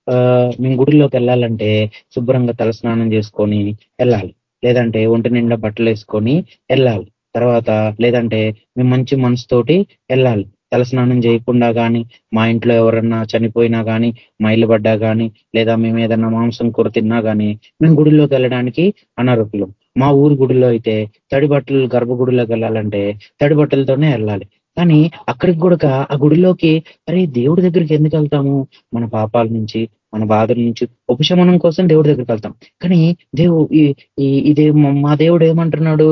ఆ మేము గుడిలోకి వెళ్ళాలంటే శుభ్రంగా తలస్నానం చేసుకొని వెళ్ళాలి. లేదంటే ఒంటి నిండా బట్టలు వేసుకొని వెళ్ళాలి. తర్వాత లేదంటే మేము మంచి మనసుతోటి వెళ్ళాలి. తలస్నానం చేయకుండా కానీ మా ఇంట్లో ఎవరన్నా చనిపోయినా కానీ మైలు పడ్డా కానీ లేదా మేము ఏదన్నా మాంసం కూర తిన్నా కానీ మేము గుడిలోకి వెళ్ళడానికి అనర్హులం. మా ఊరు గుడిలో అయితే తడి బట్టలు గర్భగుడిలోకి వెళ్ళాలంటే తడి బట్టలతోనే వెళ్ళాలి. కానీ అక్కడికి కూడా ఆ గుడిలోకి అరే దేవుడి దగ్గరికి ఎందుకు వెళ్తాము? మన పాపాల నుంచి మన బాధల నుంచి ఉపశమనం కోసం దేవుడి దగ్గరికి వెళ్తాం. కానీ దేవు ఇదే మా దేవుడు ఏమంటున్నాడు?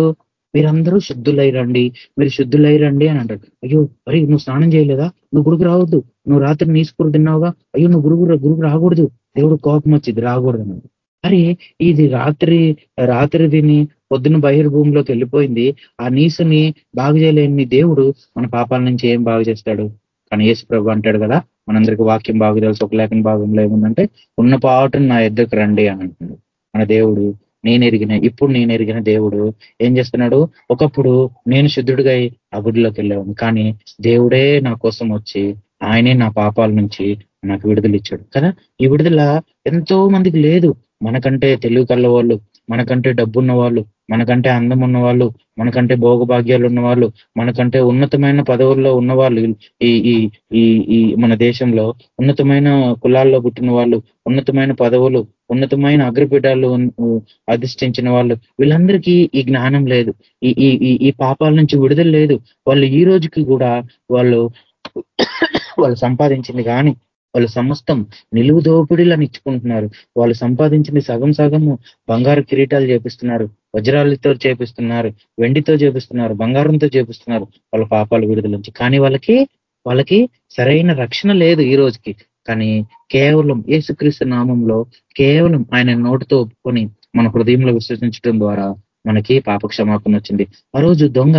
మీరందరూ శుద్ధులై రండి మీరు శుద్ధులై రండి అని అంటాడు అయ్యో అరే నువ్వు స్నానం చేయలేదా? నువ్వు గురుకు రావద్దు. నువ్వు రాత్రి నీసుకూరు తిన్నావుగా? అయ్యో నువ్వు గురువు గురుకు రాకూడదు. దేవుడు కోపం వచ్చింది రాకూడదు అన్నాడు అరే ఇది రాత్రి రాత్రి దీన్ని పొద్దున బహిర్భూమిలోకి వెళ్ళిపోయింది. ఆ నీసుని బాగు చేయలేని దేవుడు మన పాపాల నుంచి ఏం బాగు చేస్తాడు? కానీ యేసు ప్రభు అంటాడు కదా మనందరికీ వాక్యం బాగు తెలుసు ఒక లేఖన భాగంలో ఏముందంటే ఉన్న పాటును నా ఇద్దరికి రండి అని అంటున్నాడు. మన దేవుడు నేను ఎరిగిన ఇప్పుడు నేను ఎరిగిన దేవుడు ఏం చేస్తున్నాడు? ఒకప్పుడు నేను శుద్ధుడిగా ఆ గుడిలోకి వెళ్ళాను కానీ దేవుడే నా కోసం వచ్చి ఆయనే నా పాపాల నుంచి నాకు విడుదల ఇచ్చాడు కదా? ఈ విడుదల ఎంతో మందికి లేదు. మనకంటే తెలుగు కళ్ళ వాళ్ళు మనకంటే డబ్బున్న వాళ్ళు మనకంటే అందం ఉన్న వాళ్ళు మనకంటే భోగభాగ్యాలు ఉన్న వాళ్ళు మనకంటే ఉన్నతమైన పదవుల్లో ఉన్న వాళ్ళు ఈ ఈ ఈ ఈ మన దేశంలో ఉన్నతమైన కులాల్లో పుట్టిన వాళ్ళు ఉన్నతమైన పదవులు ఉన్నతమైన అగ్రపీఠాలు అధిష్ఠించిన వాళ్ళు వీళ్ళందరికీ ఈ జ్ఞానం లేదు. ఈ ఈ ఈ పాపాల నుంచి విడుదల లేదు. వాళ్ళు ఈ రోజుకి కూడా వాళ్ళు వాళ్ళు సంపాదించింది కానీ వాళ్ళు సమస్తం నిలువు దోపిడీలను ఇచ్చుకుంటున్నారు. వాళ్ళు సంపాదించింది సగం సగము బంగారు కిరీటాలు చేపిస్తున్నారు. వజ్రాలతో చేపిస్తున్నారు. వెండితో చేపిస్తున్నారు. బంగారంతో చేపిస్తున్నారు. వాళ్ళ పాపాలు విడుదల నుంచి. కానీ వాళ్ళకి వాళ్ళకి సరైన రక్షణ లేదు ఈ రోజుకి. కానీ కేవలం ఏసుక్రీస్తు నామంలో కేవలం ఆయన నోటితో ఒప్పుకొని మన హృదయంలో విశ్వసించడం ద్వారా మనకి పాపక్షమాపణ వచ్చింది. ఆ రోజు దొంగ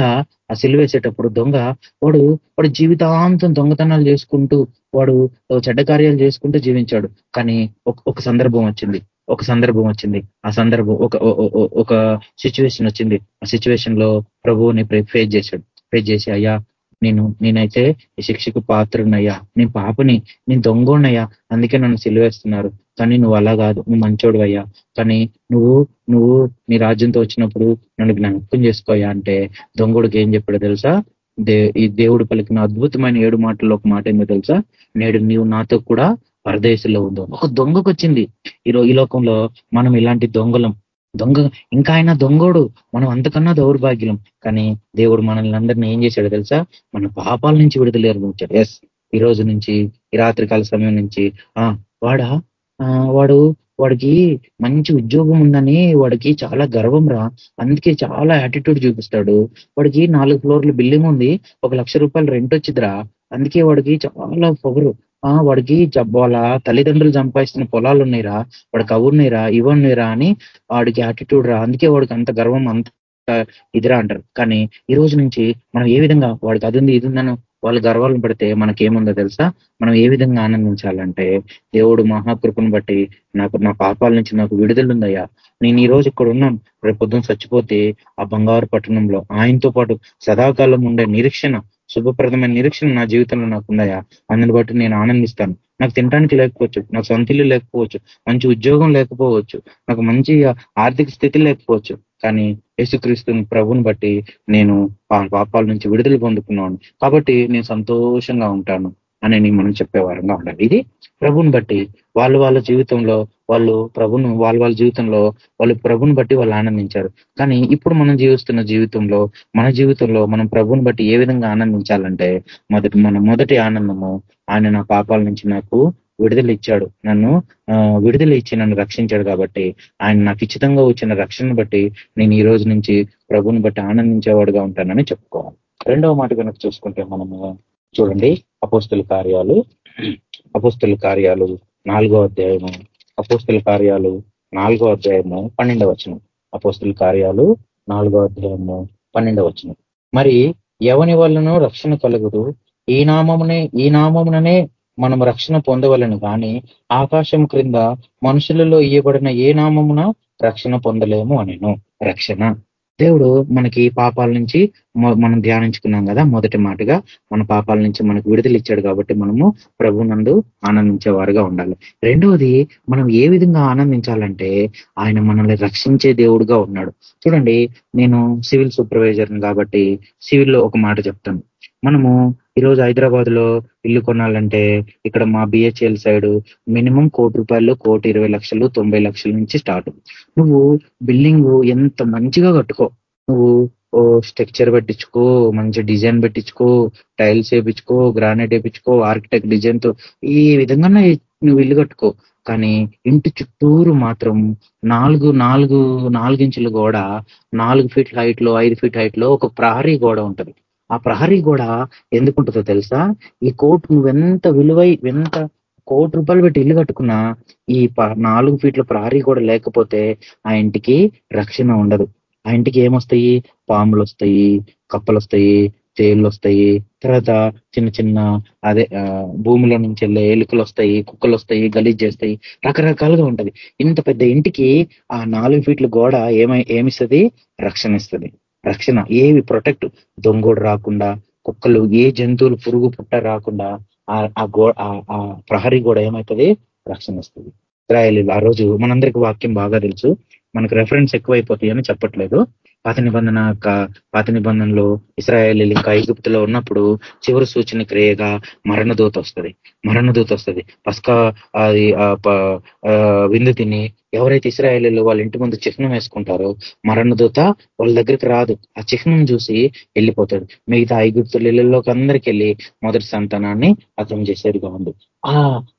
ఆ సిలువేసేటప్పుడు దొంగ వాడు వాడు జీవితాంతం దొంగతనాలు చేసుకుంటూ వాడు చెడ్డ కార్యాలు చేసుకుంటూ జీవించాడు. కానీ ఒక సందర్భం వచ్చింది. ఒక సందర్భం వచ్చింది. ఆ సందర్భం ఒక ఒక సిచ్యువేషన్ వచ్చింది. ఆ సిచ్యువేషన్లో ప్రభువుని ఫేస్ చేశాడు. ఫేస్ చేసి అయ్యా నేను నేనైతే ఈ శిక్షకు పాత్రున్నయ్యా నేను పాపని నేను దొంగోన్నయ్యా అందుకే నన్ను సిలువేస్తున్నారు. కానీ నువ్వు అలా కాదు. నువ్వు మంచోడు అయ్యా కానీ నువ్వు నువ్వు నీ రాజ్యంతో వచ్చినప్పుడు నన్ను జ్ఞాపకం చేసుకోయా అంటే దొంగోడికి ఏం చెప్పాడో తెలుసా? దే ఈ దేవుడు పలికిన అద్భుతమైన ఏడు మాటల్లో ఒక మాట ఏందో తెలుసా? నేడు నీవు నాతో కూడా పరదేశంలో ఉందో ఒక దొంగకు వచ్చింది. ఈ లోకంలో మనం ఇలాంటి దొంగలం. దొంగ ఇంకా ఆయన దొంగోడు. మనం అంతకన్నా దౌర్భాగ్యం కానీ దేవుడు మనల్ని అందరినీ ఏం చేశాడు తెలుసా? మన పాపాల నుంచి విడుదల ఏర్పించాడు ఎస్ ఈ రోజు నుంచి ఈ రాత్రికాల సమయం నుంచి. ఆ వాడా? వాడు వాడికి మంచి ఉద్యోగం ఉందని వాడికి చాలా గర్వం రా. అందుకే చాలా యాటిట్యూడ్ చూపిస్తాడు. వాడికి నాలుగు ఫ్లోర్లు బిల్డింగ్ ఉంది. ఒక లక్ష రూపాయలు రెంట్ వచ్చిద్రా. అందుకే వాడికి చాలా పొగరు. ఆ వాడికి వాళ్ళ తల్లిదండ్రులు సంపాదిస్తున్న పొలాలు ఉన్నాయిరా వాడికి అవున్నాయిరా ఇవన్నీరా అని వాడికి యాటిట్యూడ్ రా. అందుకే వాడికి అంత గర్వం అంత ఇదిరా అంటారు. కానీ ఈ రోజు నుంచి మనం ఏ విధంగా వాడికి అది ఉంది ఇది ఉందని వాళ్ళు గర్వాలను పడితే మనకేముందో తెలుసా? మనం ఏ విధంగా ఆనందించాలంటే దేవుడు మహాకృపను బట్టి నాకు నా పాపాల నుంచి నాకు విడుదలుందయ్యా నేను ఈ రోజు ఇక్కడ ఉన్నాను రేపు పొద్దున చచ్చిపోతే ఆ బంగారు పట్టణంలో ఆయనతో పాటు సదాకాలం ఉండే నిరీక్షణ శుభప్రదమైన నిరీక్షణ నా జీవితంలో నాకు ఉన్నాయా అందుని బట్టి నేను ఆనందిస్తాను. నాకు తినడానికి లేకపోవచ్చు నాకు సొంత ఇల్లు లేకపోవచ్చు మంచి ఉద్యోగం లేకపోవచ్చు నాకు మంచి ఆర్థిక స్థితి లేకపోవచ్చు. కానీ యేసుక్రీస్తుని ప్రభుని బట్టి నేను పాపాల నుంచి విడుదల పొందుకున్నాను. కాబట్టి నేను సంతోషంగా ఉంటాను. అని మనం చెప్పేవారంగా ఉండాలి. ఇది ప్రభుని బట్టి వాళ్ళు వాళ్ళ జీవితంలో వాళ్ళు ప్రభును వాళ్ళ వాళ్ళ జీవితంలో వాళ్ళు ప్రభుని బట్టి వాళ్ళు ఆనందించారు. కానీ ఇప్పుడు మనం జీవిస్తున్న జీవితంలో మన జీవితంలో మనం ప్రభుని బట్టి ఏ విధంగా ఆనందించాలంటే మొదటి మన మొదటి ఆనందము ఆయన నా పాపాల నుంచి నాకు విడుదల ఇచ్చాడు. నన్ను విడుదల ఇచ్చి నన్ను రక్షించాడు కాబట్టి ఆయన నాకు ఇచ్చితంగా వచ్చిన రక్షణను బట్టి నేను ఈ రోజు నుంచి ప్రభుని బట్టి ఆనందించేవాడుగా ఉంటానని చెప్పుకోవాలి. రెండవ మాట కనుక చూసుకుంటే మనము చూడండి అపోస్తుల కార్యాలు. అపోస్తుల కార్యాలు నాలుగో అధ్యాయము. అపోస్తుల కార్యాలు నాలుగో అధ్యాయము పన్నెండవ వచనం. అపోస్తుల కార్యాలు నాలుగో అధ్యాయము పన్నెండవ వచనం. మరి ఎవని వల్లనో రక్షణ కలుగుదు? ఈ నామమునే ఈ నామముననే మనం రక్షణ పొందవలను కానీ ఆకాశం క్రింద మనుషులలో ఇయ్యబడిన ఏ నామమున రక్షణ పొందలేము అనేను. రక్షణ. దేవుడు మనకి పాపాల నుంచి మనం ధ్యానించుకున్నాం కదా మొదటి మాటగా. మన పాపాల నుంచి మనకు విడుదల ఇచ్చాడు కాబట్టి మనము ప్రభు నందు ఆనందించేవారుగా ఉండాలి. రెండవది మనం ఏ విధంగా ఆనందించాలంటే ఆయన మనల్ని రక్షించే దేవుడుగా ఉన్నాడు. చూడండి నేను సివిల్ సూపర్వైజర్ని కాబట్టి సివిల్లో ఒక మాట చెప్తాను. మనము ఈరోజు హైదరాబాద్లో ఇల్లు కొనాలంటే ఇక్కడ మా బిహెచ్ఎల్ సైడ్ మినిమం కోటి రూపాయలు కోటి ఇరవై లక్షలు తొంభై లక్షల నుంచి స్టార్ట్ నువ్వు బిల్డింగ్ ఎంత మంచిగా కట్టుకో. నువ్వు ఓ స్ట్రక్చర్ పెట్టించుకో మంచి డిజైన్ పెట్టించుకో టైల్స్ వేయించుకో గ్రానైట్ వేయించుకో ఆర్కిటెక్ట్ డిజైన్తో ఈ విధంగా నువ్వు ఇల్లు కట్టుకో. కానీ ఇంటి చుట్టూరు మాత్రం నాలుగు నాలుగు నాలుగించుల గోడ నాలుగు ఫీట్ హైట్లో ఐదు ఫీట్ హైట్లో ఒక ప్రహరీ గోడ ఉంటుంది. ఆ ప్రహరీ కూడా ఎందుకుంటుందో తెలుసా? ఈ కోటు నువ్వెంత విలువై ఎంత కోటి రూపాయలు పెట్టి ఇల్లు కట్టుకున్నా ఈ నాలుగు ఫీట్ల ప్రహరీ కూడా లేకపోతే ఆ ఇంటికి రక్షణ ఉండదు. ఆ ఇంటికి ఏమొస్తాయి? పాములు వస్తాయి కప్పలు వస్తాయి తేళ్ళు వస్తాయి తర్వాత చిన్న చిన్న అదే భూమిలో నుంచి వెళ్ళే ఎలుకలు వస్తాయి కుక్కలు వస్తాయి గలీజ్ చేస్తాయి రకరకాలుగా ఉంటది. ఇంత పెద్ద ఇంటికి ఆ నాలుగు ఫీట్ల గోడ ఏమై ఏమిస్తుంది? రక్షణ ఇస్తుంది. రక్షణ ఏవి ప్రొటెక్ట్ దొంగోడు రాకుండా కుక్కలు ఏ జంతువులు పురుగు పుట్ట రాకుండా ఆ గో ఆ ప్రహరీ గోడ ఏమవుతుంది రక్షణ ఇస్తుంది ఇస్రాయలీలు ఆ రోజు మనందరికి వాక్యం బాగా తెలుసు. మనకు రెఫరెన్స్ ఎక్కువైపోతాయి అని చెప్పట్లేదు. పాత నిబంధన పాత నిబంధనలు ఇస్రాయేల్ ఇంకా ఐగుప్తులో ఉన్నప్పుడు చివరి సూచన క్రియగా మరణదూత వస్తుంది. మరణదూత వస్తుంది. పస్కా అది విందు తిని ఎవరైతే ఇస్రాయలీలు వాళ్ళ ఇంటి ముందు చిహ్నం వేసుకుంటారో మరణదూత వాళ్ళ దగ్గరికి రాదు. ఆ చిహ్నం చూసి వెళ్ళిపోతాడు. మిగతా ఐగుప్తుల అందరికి వెళ్ళి మొదటి సంతానాన్ని అర్థం చేసేదిగా ఉంది. ఆ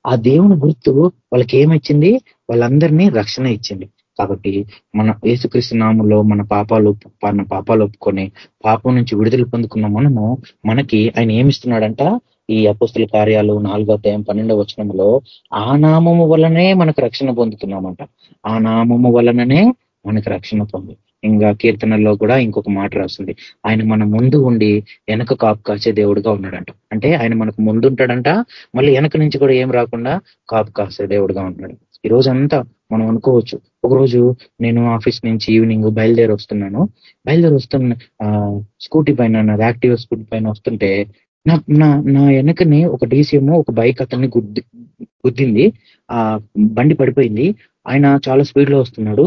ఆ దేవుని గుర్తు వాళ్ళకి ఏమిచ్చింది వాళ్ళందరినీ రక్షణ ఇచ్చింది. కాబట్టి మన యేసుక్రీస్తు నామంలో మన పాపాలు మన పాపాలు ఒప్పుకొని పాపం నుంచి విడుదల పొందుకున్న మనము మనకి ఆయన ఏమిస్తున్నాడంట? ఈ అపుస్తుల కార్యాలు నాలుగో అధ్యాయం పన్నెండవ వచనంలో ఆ నామము వలనే మనకు రక్షణ పొందుతున్నామంట. ఆ నామము వలననే మనకు రక్షణ పొంది. ఇంకా కీర్తనల్లో కూడా ఇంకొక మాట రాస్తుంది. ఆయన మన ముందు ఉండి వెనక కాపు కాసే దేవుడుగా ఉన్నాడంట. అంటే ఆయన మనకు ముందు ఉంటాడంట మళ్ళీ వెనక నుంచి కూడా ఏం రాకుండా కాపు కాసే దేవుడుగా ఉన్నాడు. ఈ రోజంతా మనం అనుకోవచ్చు. ఒకరోజు నేను ఆఫీస్ నుంచి ఈవినింగ్ బయలుదేరి వస్తున్నాను. బయలుదేరి వస్తున్న స్కూటీ పైన నాది యాక్టివ్ స్కూటీ పైన వస్తుంటే నా నా నా వెనకని ఒక డీసీఎం ఒక బైక్ అతన్ని గుద్ది గుద్దింది. ఆ బండి పడిపోయింది. ఆయన చాలా స్పీడ్లో వస్తున్నాడు.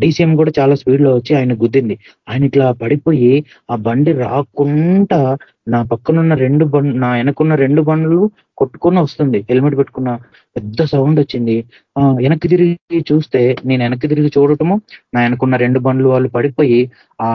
డీసీఎం కూడా చాలా స్పీడ్లో వచ్చి ఆయన గుద్దింది. ఆయన ఇట్లా పడిపోయి ఆ బండి రాకుండా నా పక్కనున్న రెండు బండ్ నా వెనకున్న రెండు బండ్లు కొట్టుకుని వస్తుంది. హెల్మెట్ పెట్టుకున్న పెద్ద సౌండ్ వచ్చింది. ఆ వెనక్కి తిరిగి చూస్తే నేను వెనక్కి తిరిగి చూడటము నా వెనకున్న రెండు బండ్లు వాళ్ళు పడిపోయి ఆ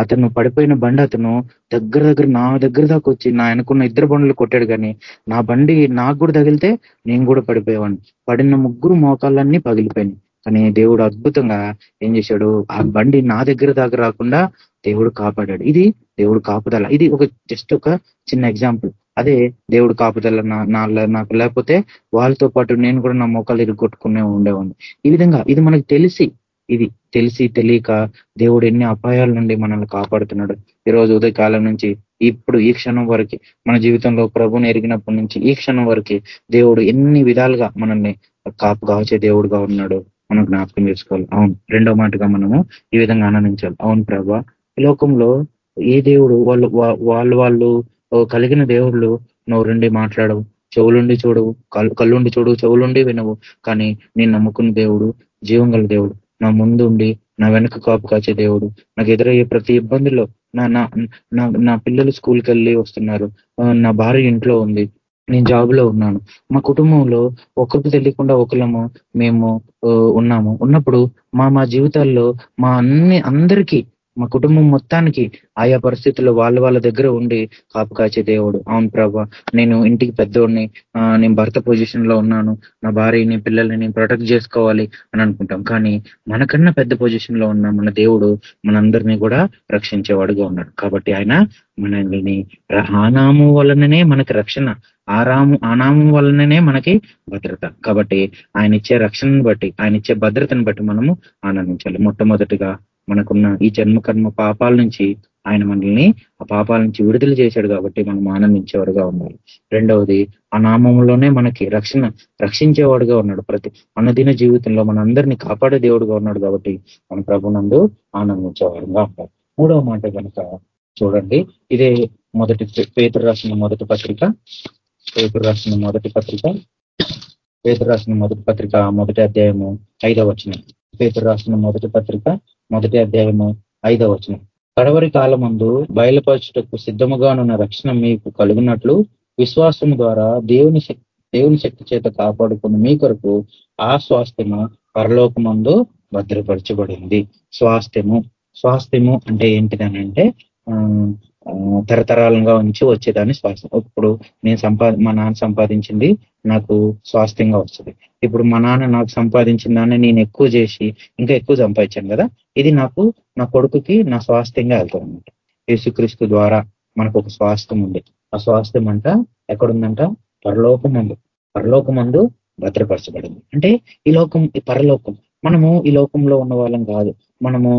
అతను పడిపోయిన బండి అతను దగ్గర దగ్గర నా దగ్గర దాకా వచ్చి నా వెనకున్న ఇద్దరు బండ్లు కొట్టాడు కానీ నా బండి నాకు కూడా తగిలితే నేను కూడా పడిపోయేవాడిని. పడిన ముగ్గురు మోకాళ్ళన్నీ పగిలిపోయినాయి. కానీ దేవుడు అద్భుతంగా ఏం చేశాడు? ఆ బండి నా దగ్గర దాకా రాకుండా దేవుడు కాపాడాడు. ఇది దేవుడు కాపుదల. ఇది ఒక జస్ట్ ఒక చిన్న ఎగ్జాంపుల్ అదే దేవుడు కాపుదల నా నాకు లేకపోతే వాళ్ళతో పాటు నేను కూడా నా మొక్కలు ఇరుగొట్టుకునే ఉండేవాడిని. ఈ విధంగా ఇది మనకు తెలిసి ఇది తెలిసి తెలియక దేవుడు ఎన్ని అపాయాల నుండి మనల్ని కాపాడుతున్నాడు. ఈ రోజు ఉదయకాలం నుంచి ఇప్పుడు ఈ క్షణం వరకు మన జీవితంలో ప్రభుని ఎరిగినప్పటి నుంచి ఈ క్షణం వరకు దేవుడు ఎన్ని విధాలుగా మనల్ని కాపు కావచ్చే దేవుడుగా ఉన్నాడు. మనం జ్ఞాపకం చేసుకోవాలి. అవును. రెండో మాటగా మనము ఈ విధంగా ఆనందించాలి. అవును ప్రభా ఈ లోకంలో ఏ దేవుడు వాళ్ళు వాళ్ళు వాళ్ళు కలిగిన దేవుళ్ళు నోరుండి మాట్లాడవు. చెవులుండి చూడవు. కళ్ళుండి చూడవు. చెవులుండి వినవు. కానీ నేను నమ్ముకున్న దేవుడు జీవం దేవుడు నా ముందు ఉండి నా వెనక కాపు కాచే దేవుడు నాకు ఎదురయ్యే ప్రతి ఇబ్బందిలో నా నా పిల్లలు స్కూల్కి వెళ్ళి వస్తున్నారు. నా భార్య ఇంట్లో ఉంది. నేను జాబ్లో ఉన్నాను. మా కుటుంబంలో ఒకరికి తెలియకుండా ఒకళ్ళము మేము ఉన్నాము. ఉన్నప్పుడు మా మా జీవితాల్లో మా అన్ని అందరికీ మా కుటుంబం మొత్తానికి ఆయా పరిస్థితుల్లో వాళ్ళ వాళ్ళ దగ్గర ఉండి కాపు కాచే దేవుడు. అవును ప్రభా నేను ఇంటికి పెద్దోడిని నేను భర్త పొజిషన్లో ఉన్నాను. నా భార్యని పిల్లల్ని నేను ప్రొటెక్ట్ చేసుకోవాలి అని అనుకుంటాం. కానీ మనకన్నా పెద్ద పొజిషన్లో ఉన్న మన దేవుడు మనందరినీ కూడా రక్షించేవాడుగా ఉన్నాడు. కాబట్టి ఆయన మనల్ని ఆనాము వలననే మనకి రక్షణ. ఆరాము ఆనామం వలననే మనకి భద్రత. కాబట్టి ఆయన ఇచ్చే రక్షణను బట్టి ఆయన ఇచ్చే భద్రతను బట్టి మనము ఆనందించాలి. మొట్టమొదటిగా మనకున్న ఈ జన్మ కర్మ పాపాల నుంచి ఆయన మనల్ని ఆ పాపాల నుంచి విడుదల చేశాడు కాబట్టి మనం ఆనందించేవాడుగా ఉండాలి రెండవది ఆ నామంలోనే మనకి రక్షణ రక్షించేవాడుగా ఉన్నాడు. ప్రతి అన్నదిన జీవితంలో మనందరినీ కాపాడే దేవుడుగా ఉన్నాడు కాబట్టి మన ప్రభునందు ఆనందించేవాడుగా ఉంటారు మూడవ మాట కనుక చూడండి. ఇదే మొదటి పేతురు రాసిన మొదటి పత్రిక. పేతురు రాసిన మొదటి పత్రిక. పేతురు రాసిన మొదటి పత్రిక మొదటి అధ్యాయము ఐదవ వచనం. పేతురు రాసిన మొదటి పత్రిక మొదటి అధ్యాయము ఐదవ వచనం. కడవరి కాలమందు బయలుపరచుటకు సిద్ధముగానున్న రక్షణ మీకు కలుగునట్లు విశ్వాసము ద్వారా దేవుని శక్తి దేవుని శక్తి చేత కాపాడుకున్న మీ కొరకు ఆ స్వాస్థ్యము పరలోకమందు భద్రపరచబడింది. స్వాస్థ్యము. స్వాస్థ్యము అంటే ఏంటిదనంటే తరతరాలుగా ఉంచి వచ్చేదాన్ని స్వాస్థ్యం ఇప్పుడు నేను సంపా మా నాన్న సంపాదించింది నాకు స్వాస్థ్యంగా వస్తుంది. ఇప్పుడు మా నాన్న నాకు సంపాదించిన దాన్ని నేను ఎక్కువ చేసి ఇంకా ఎక్కువ సంపాదించాను కదా ఇది నాకు నా కొడుకుకి నా స్వాస్థ్యంగా వెళ్తాం అనమాట యేసుక్రీస్తు ద్వారా మనకు ఒక స్వాస్థ్యం ఉంది ఆ స్వాస్థ్యం అంట ఎక్కడుందంట? పరలోకం ఉంది పరలోకమందు భద్రపరచబడింది. అంటే ఈ లోకం ఈ పరలోకం. మనము ఈ లోకంలో ఉన్న వాళ్ళం కాదు. మనము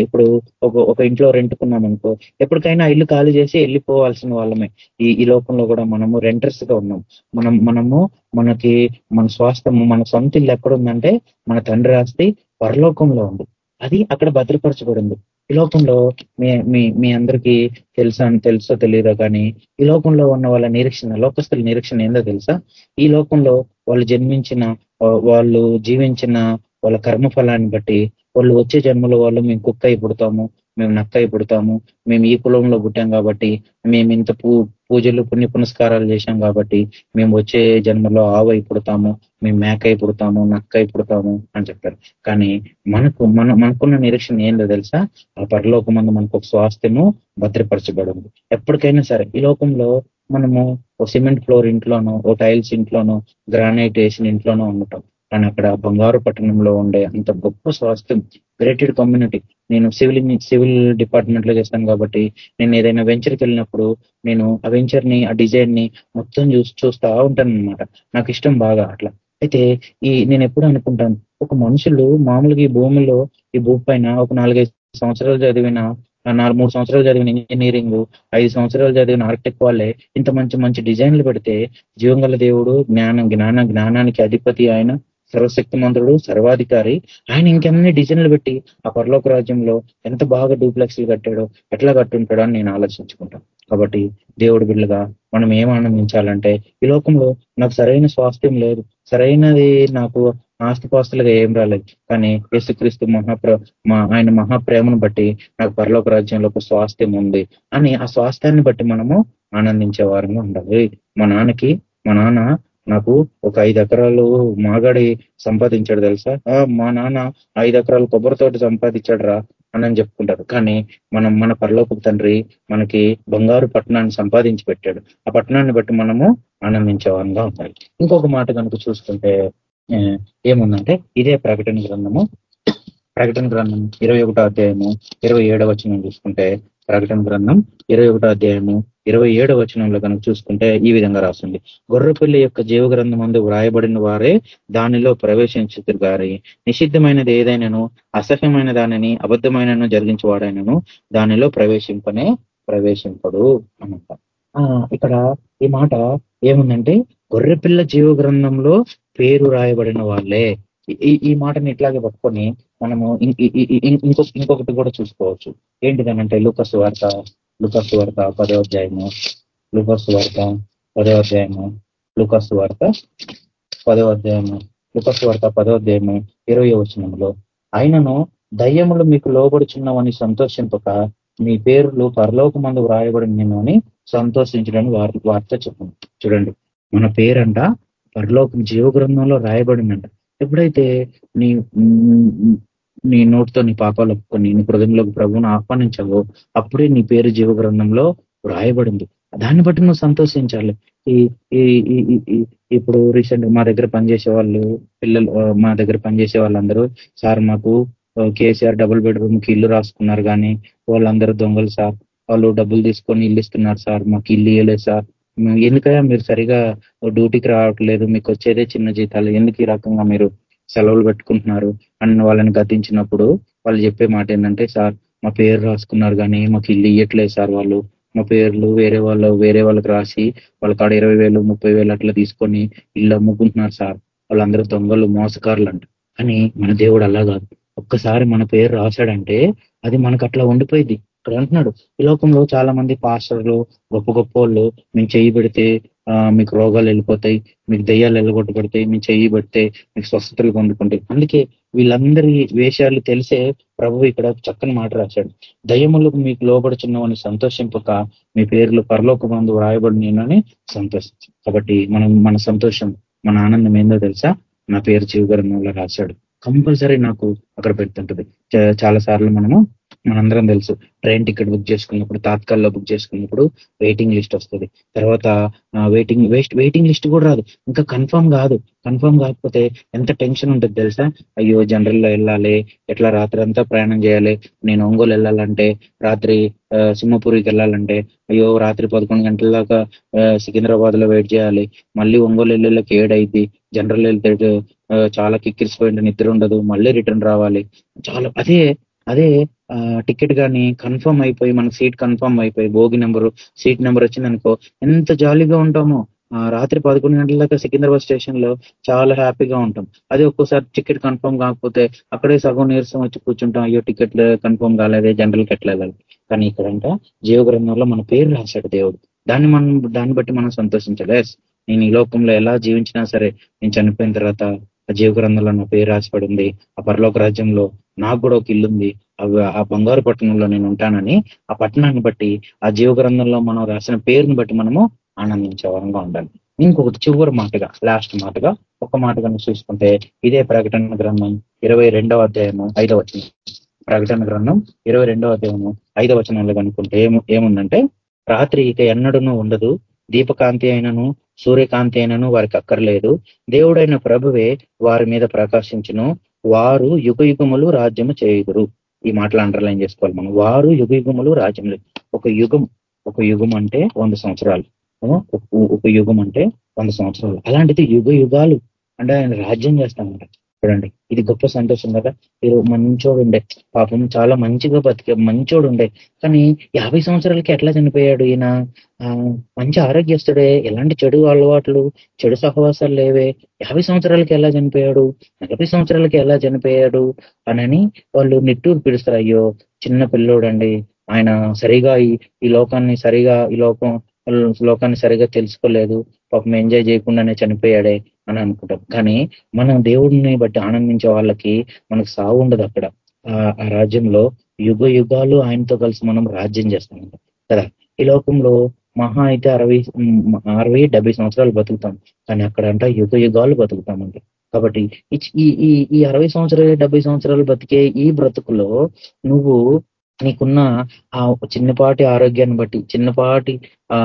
ఇప్పుడు ఒక ఒక ఇంట్లో రెంట్కున్నాం అనుకో ఎప్పటికైనా ఇల్లు ఖాళీ చేసి వెళ్ళిపోవాల్సిన వాళ్ళమే. ఈ ఈ లోకంలో కూడా మనము రెంటర్స్గా ఉన్నాం. మనం మనము మనకి మన స్వాస్థము మన సొంత ఇల్లు ఎక్కడుందంటే మన తండ్రి ఆస్తి పరలోకంలో ఉంది. అది అక్కడ భద్రపరచబడింది. ఈ లోకంలో మీ మీ మీ అందరికీ తెలుసా తెలుసో తెలియదో కానీ ఈ లోకంలో ఉన్న వాళ్ళ నిరీక్షణ లోకస్తుల నిరీక్షణ ఏందో తెలుసా? ఈ లోకంలో వాళ్ళు జన్మించిన వాళ్ళు జీవించిన వాళ్ళ కర్మఫలాన్ని బట్టి వాళ్ళు వచ్చే జన్మలో వాళ్ళు మేము కుక్క అయి పుడతాము మేము నక్క అయి పుడతాము మేము ఈ కులంలో పుట్టాం కాబట్టి మేము ఇంత పూ పూజలు పుణ్య పునస్కారాలు చేశాం కాబట్టి మేము వచ్చే జన్మలో ఆవు అయి పుడతాము మేము మేక అయి పుడతాము నక్క అయి పుడతాము అని చెప్పారు. కానీ మనకు మన మనకున్న నిరీక్షణ ఏందో తెలుసా? ఆ పరలోక మందు మనకు ఒక స్వాస్థ్యము భద్రపరచబడింది. ఎప్పటికైనా సరే ఈ లోకంలో మనము ఓ సిమెంట్ ఫ్లోర్ ఇంట్లోనో ఓ టైల్స్ ఇంట్లోనో గ్రానైట్ వేసిన ఇంట్లోనో ఉండటం కానీ అక్కడ బంగారు పట్టణంలో ఉండే అంత గొప్ప స్వాస్థ్యం గ్రేటెడ్ కమ్యూనిటీ. నేను సివిల్ సివిల్ డిపార్ట్మెంట్లో చేస్తాను కాబట్టి నేను ఏదైనా వెంచర్కి వెళ్ళినప్పుడు నేను ఆ వెంచర్ని ఆ డిజైన్ని మొత్తం చూసి చూస్తా ఉంటాను అనమాట నాకు ఇష్టం బాగా అట్లా. అయితే ఈ నేను ఎప్పుడు అనుకుంటాను ఒక మనుషులు మామూలుగా ఈ భూమిలో ఈ భూమి పైన ఒక నాలుగైదు సంవత్సరాలు చదివిన నాలుగు మూడు సంవత్సరాలు చదివిన ఇంజనీరింగ్ ఐదు సంవత్సరాలు చదివిన ఆర్కిటెక్ట్ వాళ్ళే ఇంత మంచి మంచి డిజైన్లు పెడితే జీవంగల దేవుడు జ్ఞానం జ్ఞాన జ్ఞానానికి అధిపతి ఆయన. సర్వశక్తిమంతుడు సర్వాధికారి. ఆయన ఇంకెన్ని డిజైన్లు పెట్టి ఆ పరలోక రాజ్యంలో ఎంత బాగా డూప్లెక్స్లు కట్టాడో ఎట్లా కట్టుంటాడో అని నేను ఆలోచించుకుంటాను. కాబట్టి దేవుడి బిడ్డగా మనం ఏం ఆనందించాలంటే ఈ లోకంలో నాకు సరైన స్వాస్థ్యం లేదు. సరైనది నాకు ఆస్తిపాస్తులుగా ఏం రాలేదు. కానీ యేసుక్రీస్తు మహాప్ర మా ఆయన మహాప్రేమను బట్టి నాకు పరలోక రాజ్యంలో ఒక స్వాస్థ్యం ఉంది అని ఆ స్వాస్థ్యాన్ని బట్టి మనము ఆనందించే వారంగా ఉండాలి. మా నాన్నకి మా నాన్న నాకు ఒక ఐదు ఎకరాలు మాగాడి సంపాదించాడు తెలుసా? మా నాన్న ఐదు ఎకరాలు కొబ్బరి తోట సంపాదించాడు రా అని చెప్పుకుంటారు. కానీ మనం మన పరలోకపు తండ్రి మనకి బంగారు పట్టణాన్ని సంపాదించి పెట్టాడు. ఆ పట్టణాన్ని బట్టి మనము ఆనందించేవారంగా ఉండాలి. ఇంకొక మాట కనుక చూసుకుంటే ఏముందంటే ఇదే ప్రకటన గ్రంథము. ప్రకటన గ్రంథం ఇరవై ఒకటో అధ్యాయము ఇరవై ఏడవ వచ్చిన చూసుకుంటే ప్రకటన గ్రంథం ఇరవై ఒకటో అధ్యాయము ఇరవై ఏడవ వచనంలో కనుక చూసుకుంటే ఈ విధంగా రాస్తుంది. గొర్రెపల్లి యొక్క జీవగ్రంథం అందు వ్రాయబడిన వారే దానిలో ప్రవేశించుతురు గారి. నిషిద్ధమైనది ఏదైనాను అసహ్యమైన దానిని అబద్ధమైనను జరిగించేవాడైనను దానిలో ప్రవేశింపనే ప్రవేశింపడు అనంట. ఇక్కడ ఈ మాట ఏముందంటే గొర్రెపిల్ల జీవ గ్రంథంలో పేరు రాయబడిన వాళ్ళే. ఈ ఈ మాటని ఇట్లాగే పట్టుకొని మనము ఇంకొక ఇంకొకటి కూడా చూసుకోవచ్చు. ఏంటిదనంటే లూకస్ వార్త లుకస్ వార్త పదో అధ్యాయము లుకస్ వార్త పదో అధ్యాయము లుకస్ వార్త పదో అధ్యాయము లుకస్ వార్త పదో అధ్యాయము ఇరవై వచనంలో ఆయనను దయ్యములు మీకు లోబడుచున్నామని సంతోషింపక మీ పేర్లు పరలోక మందు వ్రాయబడి నేను అని సంతోషించడానికి వార్త చెప్పండి చూడండి. మన పేరంట పరలోకం జీవ గ్రంథంలో రాయబడిందంట ఎప్పుడైతే నీ నీ నోటితో నీ పాపాలు ఒప్పుకొని నీ హృదయంలోకి ప్రభువును ఆహ్వానించావో అప్పుడే నీ పేరు జీవ గ్రంథంలో రాయబడింది దాన్ని బట్టి నువ్వు సంతోషించాలి. ఈ ఇప్పుడు రీసెంట్ మా దగ్గర పనిచేసే వాళ్ళు పిల్లలు మా దగ్గర పనిచేసే వాళ్ళందరూ సార్ మాకు కేసీఆర్ డబుల్ బెడ్రూమ్కి ఇల్లు రాసుకున్నారు కానీ వాళ్ళందరూ దొంగలు సార్. వాళ్ళు డబ్బులు తీసుకొని ఇల్లు ఇస్తున్నారు సార్. మాకు ఇల్లు ఇవ్వలేదు సార్. ఎందుకయ్యా మీరు సరిగా డ్యూటీకి రావట్లేదు. మీకు వచ్చేదే చిన్న జీతాలు. ఎందుకు ఈ రకంగా మీరు సెలవులు పెట్టుకుంటున్నారు అని వాళ్ళని గతించినప్పుడు వాళ్ళు చెప్పే మాట ఏంటంటే సార్ మా పేరు రాసుకున్నారు కానీ మాకు ఇల్లు ఇయ్యట్లేదు సార్ వాళ్ళు. మా పేర్లు వేరే వాళ్ళు వేరే వాళ్ళకి రాసి వాళ్ళ కాడ ఇరవై వేలు ముప్పై వేలు అట్లా తీసుకొని ఇల్లు అమ్ముకుంటున్నారు సార్. వాళ్ళందరూ దొంగలు మోసకారులు అంట కానీ మన దేవుడు అలా కాదు. ఒక్కసారి మన పేరు రాశాడంటే అది మనకు అట్లా ఉండిపోయింది ఇక్కడ అంటున్నాడు ఈ లోకంలో చాలా మంది పాస్టర్లు గొప్ప గొప్ప వాళ్ళు మేము చేయబెడితే పెడితే మీకు రోగాలు వెళ్ళిపోతాయి మీకు దయ్యాలు వెళ్ళగొట్టబడతాయి మీ చెయ్యి పడితే మీకు స్వస్థతలు పొందుకుంటాయి. అందుకే వీళ్ళందరి వేషాలు తెలిసే ప్రభు ఇక్కడ చక్కని మాట రాశాడు. దయ్యములకు మీకు లోబడుచున్నవని సంతోషింపక మీ పేర్లు పరలోక బంధు వ్రాయబడి సంతోషించు. కాబట్టి మనం మన సంతోషం మన ఆనందం ఏందో తెలుసా? నా పేరు జీవగరంలో రాశాడు. కంపల్సరీ నాకు అక్కడ పెడుతుంటది. చాలా సార్లు మనము మనందరం తెలుసు. ట్రైన్ టికెట్ బుక్ చేసుకున్నప్పుడు తాత్కాల్లో బుక్ చేసుకున్నప్పుడు వెయిటింగ్ లిస్ట్ వస్తుంది. తర్వాత వెయిటింగ్ వేస్ట్ వెయిటింగ్ లిస్ట్ కూడా రాదు. ఇంకా కన్ఫర్మ్ కాదు. కన్ఫర్మ్ కాకపోతే ఎంత టెన్షన్ ఉంటుంది తెలుసా? అయ్యో జనరల్లో వెళ్ళాలి. ఎట్లా రాత్రి అంతా ప్రయాణం చేయాలి? నేను ఒంగోలు వెళ్ళాలంటే రాత్రి సింహపూరికి వెళ్ళాలంటే అయ్యో రాత్రి పదకొండు గంటల దాకా సికింద్రాబాద్లో వెయిట్ చేయాలి. మళ్ళీ ఒంగోలు వెళ్ళేళ్ళకి ఏడైద్ది. జనరల్ వెళ్తే చాలా కిక్కిరిసిపోయింది నిద్ర ఉండదు. మళ్ళీ రిటర్న్ రావాలి. చాలా అదే అదే టికెట్ కానీ కన్ఫర్మ్ అయిపోయి మన సీట్ కన్ఫర్మ్ అయిపోయి భోగి నెంబరు సీట్ నెంబర్ వచ్చిందనుకో ఎంత జాలీగా ఉంటామో రాత్రి పదకొండు గంటల దాకా సికింద్రాబాద్ స్టేషన్లో చాలా హ్యాపీగా ఉంటాం. అదే ఒక్కోసారి టికెట్ కన్ఫర్మ్ కాకపోతే అక్కడే సగం నీరసం వచ్చి కూర్చుంటాం అయ్యో టికెట్ కన్ఫర్మ్ కాలేదే జనరల్ కట్టలేదు కానీ ఇక్కడంట జీవగ్రంథంలో మన పేరు రాశాడు దేవుడు. దాన్ని మనం దాన్ని బట్టి మనం సంతోషించాలి. నేను ఈ లోకంలో ఎలా జీవించినా సరే నేను చనిపోయిన తర్వాత ఆ జీవ గ్రంథంలో నా పేరు రాసిపడింది. ఆ పరలోక రాజ్యంలో నాకు కూడా ఒక ఇల్లు ఉంది. ఆ బంగారు పట్టణంలో నేను ఉంటానని ఆ పట్టణాన్ని బట్టి ఆ జీవ గ్రంథంలో మనం రాసిన పేరుని బట్టి మనము ఆనందించే వరంగా ఉండాలి. ఇంకొకటి చివరి మాటగా లాస్ట్ మాటగా ఒక మాటగా చూసుకుంటే ఇదే ప్రకటన గ్రంథం ఇరవై రెండవ అధ్యాయము ఐదవ వచనం. ప్రకటన గ్రంథం ఇరవై రెండవ అధ్యాయము ఐదవ వచనంలో కనుక్కుంటే ఏముందంటే రాత్రి ఇక ఎన్నడూనూ ఉండదు దీపకాంతి అయినను సూర్యకాంతి అయినను వారికి అక్కర్లేదు. దేవుడైన ప్రభువే వారి మీద ప్రకాశించును. వారు యుగ యుగములు రాజ్యము చేయుదురు. ఈ మాటలు అండర్లైన్ చేసుకోవాలి మనం. వారు యుగ యుగములు రాజ్యములు. ఒక యుగం ఒక యుగం అంటే వంద సంవత్సరాలు. ఒక యుగం అంటే వంద సంవత్సరాలు. అలాంటిది యుగ యుగాలు. అంటే ఆయన రాజ్యం చేస్తామంట. చూడండి. ఇది గొప్ప సంతోషం కదా. మీరు మంచోడు ఉండే పాపం చాలా మంచిగా బతికే మంచోడు ఉండే కానీ యాభై సంవత్సరాలకి ఎట్లా చనిపోయాడు ఈయన? మంచి ఆరోగ్యస్తుడే. ఎలాంటి చెడు అలవాట్లు చెడు సహవాసాలు లేవే. యాభై సంవత్సరాలకి ఎలా చనిపోయాడు? నలభై సంవత్సరాలకి ఎలా చనిపోయాడు? అని వాళ్ళు నిట్టూరు పిలుస్తారు. అయ్యో చిన్న పిల్లోడండి. ఆయన సరిగా ఈ లోకాన్ని సరిగా ఈ లోకం లోకాన్ని సరిగా తెలుసుకోలేదు. పాపం ఎంజాయ్ చేయకుండానే చనిపోయాడే అని అనుకుంటాం. కానీ మనం దేవుడిని బట్టి ఆనందించే వాళ్ళకి మనకు సావు ఉండదు అక్కడ. ఆ రాజ్యంలో యుగ యుగాలు ఆయనతో కలిసి మనం రాజ్యం చేస్తాం కదా? ఈ లోకంలో మహా అయితే అరవై అరవై డెబ్బై సంవత్సరాలు బతుకుతాం. కానీ అక్కడ అంట యుగ యుగాలు బతుకుతామండి కాబట్టి ఈ ఈ అరవై సంవత్సరాలు డెబ్బై సంవత్సరాలు బతికే ఈ బ్రతుకులో నువ్వు నీకున్న ఆ చిన్నపాటి ఆరోగ్యాన్ని బట్టి చిన్నపాటి ఆ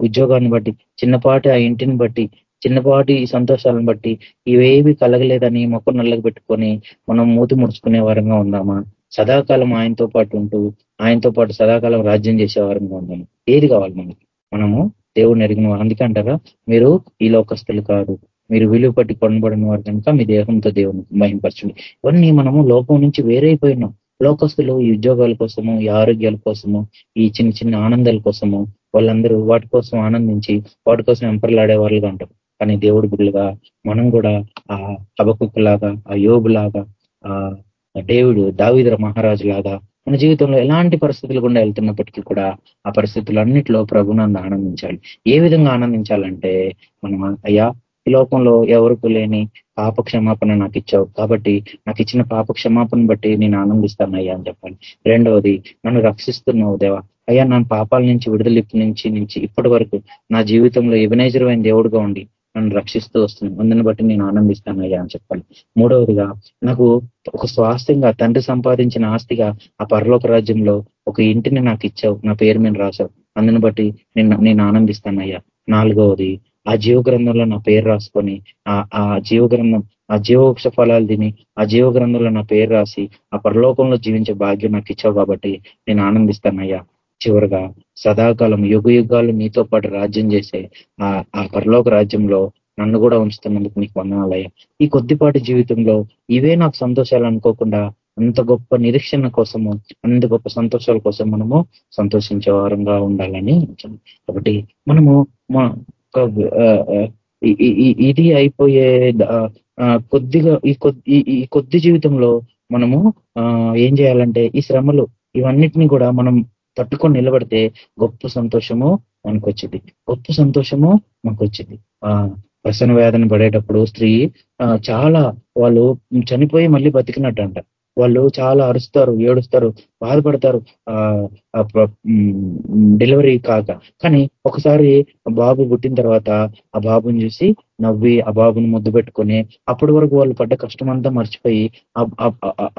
ఉద్యోగాన్ని బట్టి చిన్నపాటి ఆ ఇంటిని బట్టి చిన్నపాటి సంతోషాలను బట్టి ఇవేవి కలగలేదని మొక్క నల్లకి పెట్టుకొని మనం మూతి ముడుచుకునే వారంగా ఉందామా? సదాకాలం ఆయనతో పాటు ఉంటూ ఆయనతో పాటు సదాకాలం రాజ్యం చేసే వారంగా ఉందాము ఏది కావాలి మనకి? మనము దేవుడిని ఎరిగిన వారు. మీరు ఈ లోకస్తులు కాదు. మీరు విలువ పట్టి కొనబడిన వారు కనుక మీ దేహంతో దేవుని మహింపరచండి. ఇవన్నీ మనము లోకం నుంచి వేరైపోయినాం లోకస్తులు ఈ ఉద్యోగాల కోసము ఈ ఆరోగ్యాల కోసము ఈ చిన్న చిన్న ఆనందాల కోసము వాళ్ళందరూ వాటి కోసం ఆనందించి వాటి కోసం ఎంపర్లాడే వాళ్ళుగా ఉంటారు. కానీ దేవుడి బిడ్డలుగా మనం కూడా ఆ హబకుక్ లాగా ఆ యోగులాగా ఆ దేవుడు దావిద్ర మహారాజు లాగా మన జీవితంలో ఎలాంటి పరిస్థితులు గుండా వెళ్తున్నప్పటికీ కూడా ఆ పరిస్థితులన్నింటిలో ప్రభునంద ఆనందించాలి. ఏ విధంగా ఆనందించాలంటే మనం అయ్యా ఈ లోకంలో ఎవరికి లేని పాప క్షమాపణ నాకు ఇచ్చావు కాబట్టి నాకు ఇచ్చిన పాప క్షమాపణ బట్టి నేను ఆనందిస్తాను అయ్యా అని చెప్పాలి రెండవది నన్ను రక్షిస్తున్నావు దేవా. అయ్యా నన్ను పాపాల నుంచి విడుదలిప్పి నుంచి నుంచి ఇప్పటి వరకు నా జీవితంలో ఎవినైజర్ దేవుడుగా ఉండి నన్ను రక్షిస్తూ వస్తుంది అందుని బట్టి నేను ఆనందిస్తాను అయ్యా అని చెప్పాలి మూడవదిగా నాకు ఒక స్వాస్థ్యంగా తండ్రి సంపాదించిన ఆస్తిగా ఆ పరలోక రాజ్యంలో ఒక ఇంటిని నాకు ఇచ్చావు నా పేరు మీద రాశావు. అందుని బట్టి నేను నేను ఆనందిస్తానయ్యా. నాలుగవది ఆ జీవ గ్రంథంలో నా పేరు రాసుకొని ఆ జీవ గ్రంథం ఆ జీవవృక్ష ఫలాలు తిని ఆ జీవ గ్రంథంలో నా పేరు రాసి ఆ పరలోకంలో జీవించే భాగ్యం నాకు ఇచ్చావు కాబట్టి నేను ఆనందిస్తానయ్యా. చివరిగా సదాకాలం యుగ యుగాలు నీతో పాటు రాజ్యం చేసే ఆ పరలోక రాజ్యంలో నన్ను కూడా ఉంచుతున్నందుకు నీకు వందనాలయ్యా. ఈ కొద్దిపాటి జీవితంలో ఇవే నాకు సంతోషాలు అనుకోకుండా అంత గొప్ప నిరీక్షణ కోసము అంత గొప్ప సంతోషాల కోసం మనము సంతోషించే వారంగా ఉండాలని కాబట్టి మనము మా ఇది అయిపోయే కొద్దిగా ఈ కొద్ది ఈ కొద్ది జీవితంలో మనము ఏం చేయాలంటే ఈ శ్రమలు ఇవన్నిటిని కూడా మనం తట్టుకొని నిలబడితే గొప్ప సంతోషము మనకు వచ్చింది గొప్ప సంతోషము మనకు వచ్చింది ఆ ప్రసన్న వేదన పడేటప్పుడు స్త్రీ చాలా వాళ్ళు చనిపోయి మళ్ళీ బతికినట్టు అంట వాళ్ళు చాలా అరుస్తారు ఏడుస్తారు బాధపడతారు ఆ డెలివరీ కాక. కానీ ఒకసారి బాబు పుట్టిన తర్వాత ఆ బాబుని చూసి నవ్వి ఆ బాబుని ముద్దు పెట్టుకొని అప్పటి వరకు వాళ్ళు పడ్డ కష్టం అంతా మర్చిపోయి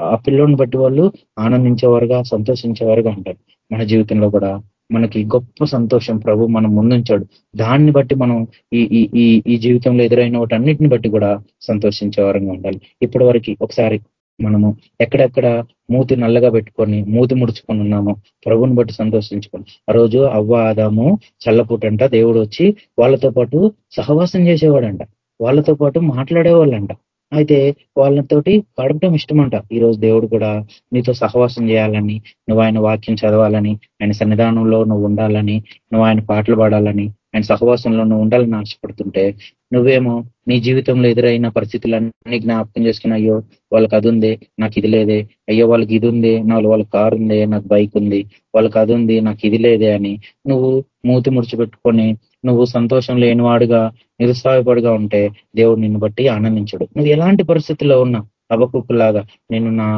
ఆ పిల్లోని బట్టి వాళ్ళు ఆనందించేవారుగా సంతోషించేవారుగా ఉంటారు. మన జీవితంలో కూడా మనకి గొప్ప సంతోషం ప్రభు మనం ముందుంచాడు. దాన్ని బట్టి మనం ఈ ఈ ఈ జీవితంలో ఎదురైన వాటన్నిటిని బట్టి కూడా సంతోషించే వారంగా ఉండాలి. ఇప్పటి వరకు ఒకసారి మనము ఎక్కడెక్కడ మూతి నల్లగా పెట్టుకొని మూతి ముడుచుకొని ఉన్నాము ప్రభుని బట్టి సంతోషించుకొని ఆ రోజు అవ్వ ఆదాము చల్లపూటంట దేవుడు వచ్చి వాళ్ళతో పాటు సహవాసం చేసేవాడంట. వాళ్ళతో పాటు మాట్లాడేవాళ్ళంట. అయితే వాళ్ళతోటి గడపడం ఇష్టమంట. ఈరోజు దేవుడు కూడా నీతో సహవాసం చేయాలని నువ్వు ఆయన వాక్యం చదవాలని ఆయన సన్నిధానంలో నువ్వు ఉండాలని నువ్వు ఆయన పాటలు పాడాలని ఆయన సహవాసంలో నువ్వు ఉండాలని ఆశపడుతుంటే నువ్వేమో నీ జీవితంలో ఎదురైన పరిస్థితులన్నీ జ్ఞాపకం చేసుకుని అయ్యో వాళ్ళకి అది ఉంది నాకు ఇది లేదే అయ్యో వాళ్ళకి ఇది ఉంది నాలుగు వాళ్ళకి కారు ఉంది నాకు బైక్ ఉంది వాళ్ళకి అది ఉంది నాకు ఇది లేదే అని నువ్వు మూతి ముడిచిపెట్టుకొని నువ్వు సంతోషం లేనివాడుగా నిరుత్సాహపడిగా ఉంటే దేవుడు నిన్ను బట్టి ఆనందించడు. నువ్వు ఎలాంటి పరిస్థితుల్లో ఉన్నా అబకులాగా నేను నా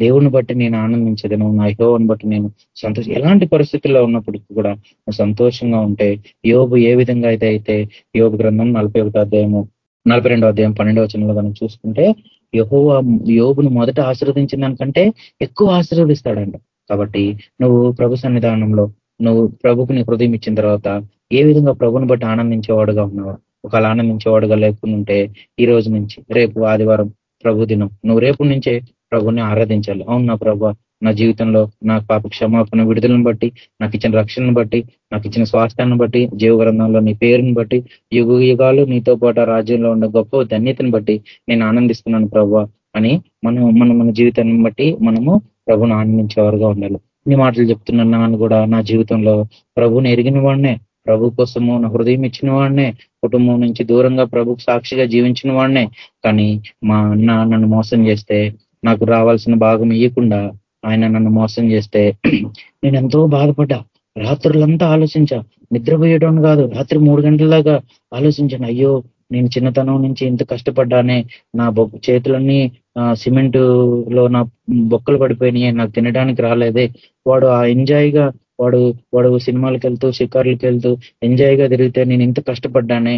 దేవుని బట్టి నేను ఆనందించదను నా యహోవని బట్టి నేను సంతోషం ఎలాంటి పరిస్థితుల్లో ఉన్నప్పుడు కూడా సంతోషంగా ఉంటే యోబు ఏ విధంగా అయితే అయితే యోబు గ్రంథం నలభై ఒకటో అధ్యాయము నలభై రెండో అధ్యాయం పన్నెండవ వచనంలో కనుక చూసుకుంటే యహో యోగును మొదట ఆశీర్వదించిన దానికంటే ఎక్కువ ఆశీర్వదిస్తాడంట. కాబట్టి నువ్వు ప్రభు సన్నిధానంలో నువ్వు ప్రభుకు నీ హృదయం ఇచ్చిన తర్వాత ఏ విధంగా ప్రభుని బట్టి ఆనందించేవాడుగా ఉన్నావు? ఒకవేళ ఆనందించేవాడుగా లేకుంటే ఈ రోజు నుంచి రేపు ఆదివారం ప్రభు దినం. నువ్వు రేపు నుంచే ప్రభుని ఆరాధించాలి. అవును నా ప్రభు నా జీవితంలో నా పాప క్షమాపణ విడుదలను బట్టి నాకు ఇచ్చిన రక్షణను బట్టి నాకు ఇచ్చిన స్వాస్థ్యాన్ని బట్టి జీవగ్రంథంలో నీ పేరుని బట్టి యుగ యుగాలు నీతో పాటు రాజ్యంలో ఉన్న గొప్ప ధన్యతను బట్టి నేను ఆనందిస్తున్నాను ప్రభు అని మనం మన మన జీవితాన్ని బట్టి మనము ప్రభుని ఆనందించేవారుగా ఉండాలి. ఇన్ని మాటలు చెప్తున్నాను కూడా నా జీవితంలో. ప్రభుని ఎరిగిన వాడినే ప్రభు కోసము నా హృదయం ఇచ్చిన వాడినే కుటుంబం నుంచి దూరంగా ప్రభుకు సాక్షిగా జీవించిన వాడినే. కానీ మా అన్న నన్ను మోసం చేస్తే నాకు రావాల్సిన భాగం ఇవ్వకుండా ఆయన నన్ను మోసం చేస్తే నేను ఎంతో బాధపడ్డా. రాత్రులంతా ఆలోచించా. నిద్రపోయడం కాదు రాత్రి మూడు గంటల దాకా ఆలోచించాను. అయ్యో నేను చిన్నతనం నుంచి ఎంత కష్టపడ్డానే నా చేతులన్నీ సిమెంట్లో నా బొక్కలు పడిపోయినాయి నాకు తినడానికి రాలేదే. వాడు ఆ ఎంజాయ్గా వాడు వాడు సినిమాలకు వెళ్తూ షికార్లకు వెళ్తూ ఎంజాయ్గా తిరిగితే నేను ఇంత కష్టపడ్డానే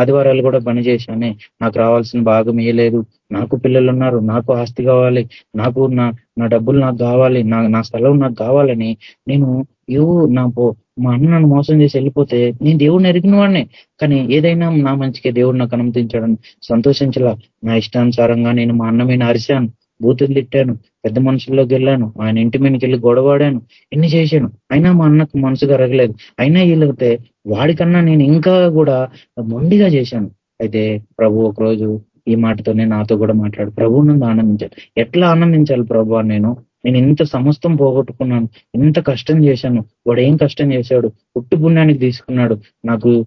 ఆదివారాలు కూడా పని చేశానే. నాకు రావాల్సిన భాగం లేదు నాకు పిల్లలు ఉన్నారు నాకు ఆస్తి కావాలి నాకు నా నా డబ్బులు నాకు కావాలి నా నా స్థలం నాకు కావాలని నేను ఇవ్వు నా పో మా అన్న నన్ను మోసం చేసి వెళ్ళిపోతే నేను దేవుడిని ఎరిగిన వాడినే. కానీ ఏదైనా నా మంచికే దేవుడు నాకు అనుమతించాడని సంతోషించలా. నా ఇష్టానుసారంగా నేను మా అన్న మీద అరిశాను బూతులు తిట్టాను పెద్ద మనుషుల్లోకి వెళ్ళాను ఆయన ఇంటి మీదకి వెళ్ళి గొడవాడాను ఎన్ని చేశాను. అయినా మా అన్నకు మనసు కరగలేదు అయినా వీళ్ళకితే వాడికన్నా నేను ఇంకా కూడా మొండిగా చేశాను. అయితే ప్రభు ఒకరోజు ఈ మాటతోనే నాతో కూడా మాట్లాడు. ప్రభు నుండి ఆనందించాలి ఎట్లా ఆనందించాలి ప్రభు నేను? నేను ఇంత సమస్తం పోగొట్టుకున్నాను ఇంత కష్టం చేశాను వాడు ఏం కష్టం చేశాడు? పుట్టు పుణ్యానికి తీసుకున్నాడు. నాకు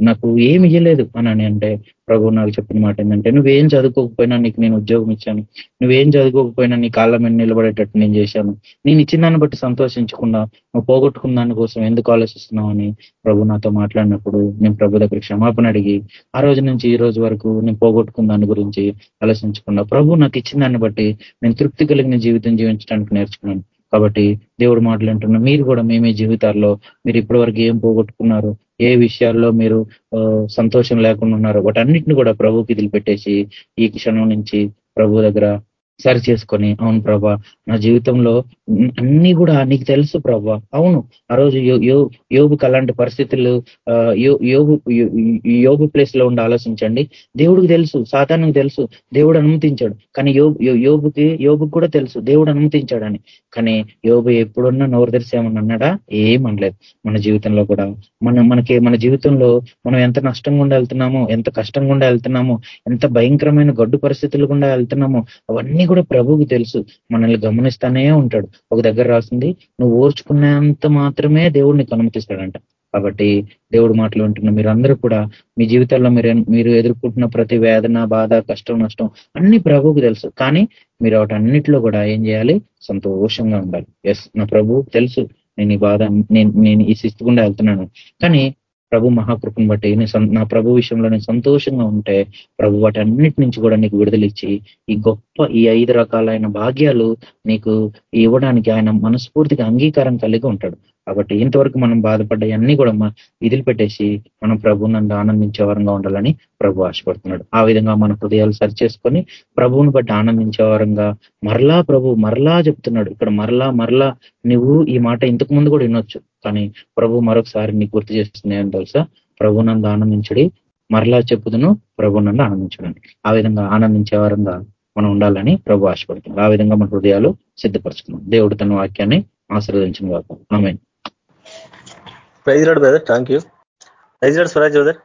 నాకు ఏమి ఇయ్యలేదు అని అంటే ప్రభు నాకు చెప్పిన మాట ఏంటంటే నువ్వేం చదువుకోకపోయినా నీకు నేను ఉద్యోగం ఇచ్చాను. నువ్వేం చదువుకోకపోయినా నీ కాళ్ళ మీద నిలబడేటట్టు నేను చేశాను. నేను ఇచ్చిన దాన్ని బట్టి సంతోషించకుండా నువ్వు పోగొట్టుకున్న దాని కోసం ఎందుకు ఆలోచిస్తున్నావు? అని ప్రభు నాతో మాట్లాడినప్పుడు నేను ప్రభు దగ్గర క్షమాపణ అడిగి ఆ రోజు నుంచి ఈ రోజు వరకు నేను పోగొట్టుకున్న దాని గురించి ఆలోచించకుండా ప్రభు నాకు ఇచ్చిన దాన్ని బట్టి నేను తృప్తి కలిగిన జీవితం జీవించడానికి నేర్చుకున్నాను. కాబట్టి దేవుడు మాట్లాడుతున్న మీరు కూడా మేమే జీవితాల్లో మీరు ఇప్పటి వరకు ఏం పోగొట్టుకున్నారు ఏ విషయాల్లో మీరు సంతోషం లేకుండా ఉన్నారో వాటన్నిటిని కూడా ప్రభుకి వదిలిపెట్టేసి ఈ క్షణం నుంచి ప్రభు దగ్గర సరి చేసుకొని అవును ప్రభా నా జీవితంలో అన్ని కూడా నీకు తెలుసు ప్రభా. అవును ఆ రోజు యోగుకి అలాంటి పరిస్థితులు యోగు యోగు ప్లేస్లో ఉండి ఆలోచించండి. దేవుడికి తెలుసు సాధారణకు తెలుసు దేవుడు అనుమతించాడు. కానీ యోగుకి యోగుకి కూడా తెలుసు దేవుడు అనుమతించాడని. కానీ యోగు ఎప్పుడున్నా నోరు తెరిసి ఏమన్నా అన్నాడా? ఏమనలేదు మన జీవితంలో కూడా మన మనకి మన జీవితంలో మనం ఎంత నష్టం గుండా వెళ్తున్నామో ఎంత కష్టం గుండా వెళ్తున్నామో ఎంత భయంకరమైన గడ్డు పరిస్థితులు గుండా వెళ్తున్నామో అవన్నీ కూడా ప్రభువుకు తెలుసు. మనల్ని గమనిస్తానే ఉంటాడు. ఒక దగ్గర రాసింది నువ్వు ఓర్చుకున్నంత మాత్రమే దేవుడిని అనుమతిస్తాడంట కాబట్టి దేవుడు మాటలు ఉంటున్న మీరందరూ కూడా మీ జీవితాల్లో మీరు మీరు ఎదుర్కొంటున్న ప్రతి వేదన బాధ కష్టం నష్టం అన్ని ప్రభువుకు తెలుసు. కానీ మీరు వాటన్నిటిలో కూడా ఏం చేయాలి? సంతోషంగా ఉండాలి. ఎస్ నా ప్రభు తెలుసు. నేను ఈ బాధ నేను నేను ఈ శిస్తుకుండా వెళ్తున్నాను. కానీ ప్రభు మహాకృపను బట్టి నా ప్రభు విషయంలో నేను సంతోషంగా ఉంటే ప్రభు వాటి అన్నిటి నుంచి కూడా నీకు విడుదలిచ్చి ఈ గొప్ప ఈ ఐదు రకాలైన భాగ్యాలు నీకు ఇవ్వడానికి ఆయన మనస్ఫూర్తిగా అంగీకారం కలిగి ఉంటాడు. కాబట్టి ఇంతవరకు మనం బాధపడ్డాయన్నీ కూడా విధులు పెట్టేసి మనం ప్రభు నందు ఆనందించే వారంగా ఉండాలని ప్రభు ఆశపడుతున్నాడు. ఆ విధంగా మన హృదయాలు సరి చేసుకొని ప్రభువుని బట్టి ఆనందించే వారంగా మరలా ప్రభు మరలా చెప్తున్నాడు. ఇక్కడ మరలా మరలా నువ్వు ఈ మాట ఇంతకు ముందు కూడా వినొచ్చు. కానీ ప్రభు మరొకసారి నీకు గుర్తు చేస్తున్నాయని తెలుసా? ప్రభునందు ఆనందించడి మరలా చెప్పుదును ప్రభు నందు ఆ విధంగా ఆనందించే వారంగా మనం ఉండాలని ప్రభు ఆశపడుతున్నాడు ఆ విధంగా మన హృదయాలు సిద్ధపరుచుకున్నాం. దేవుడు తన వాక్యాన్ని ఆశీర్వదించిన కాక ఆమె praise Lord brother thank you praise రాడు స్వరాజ్ బ్రదర్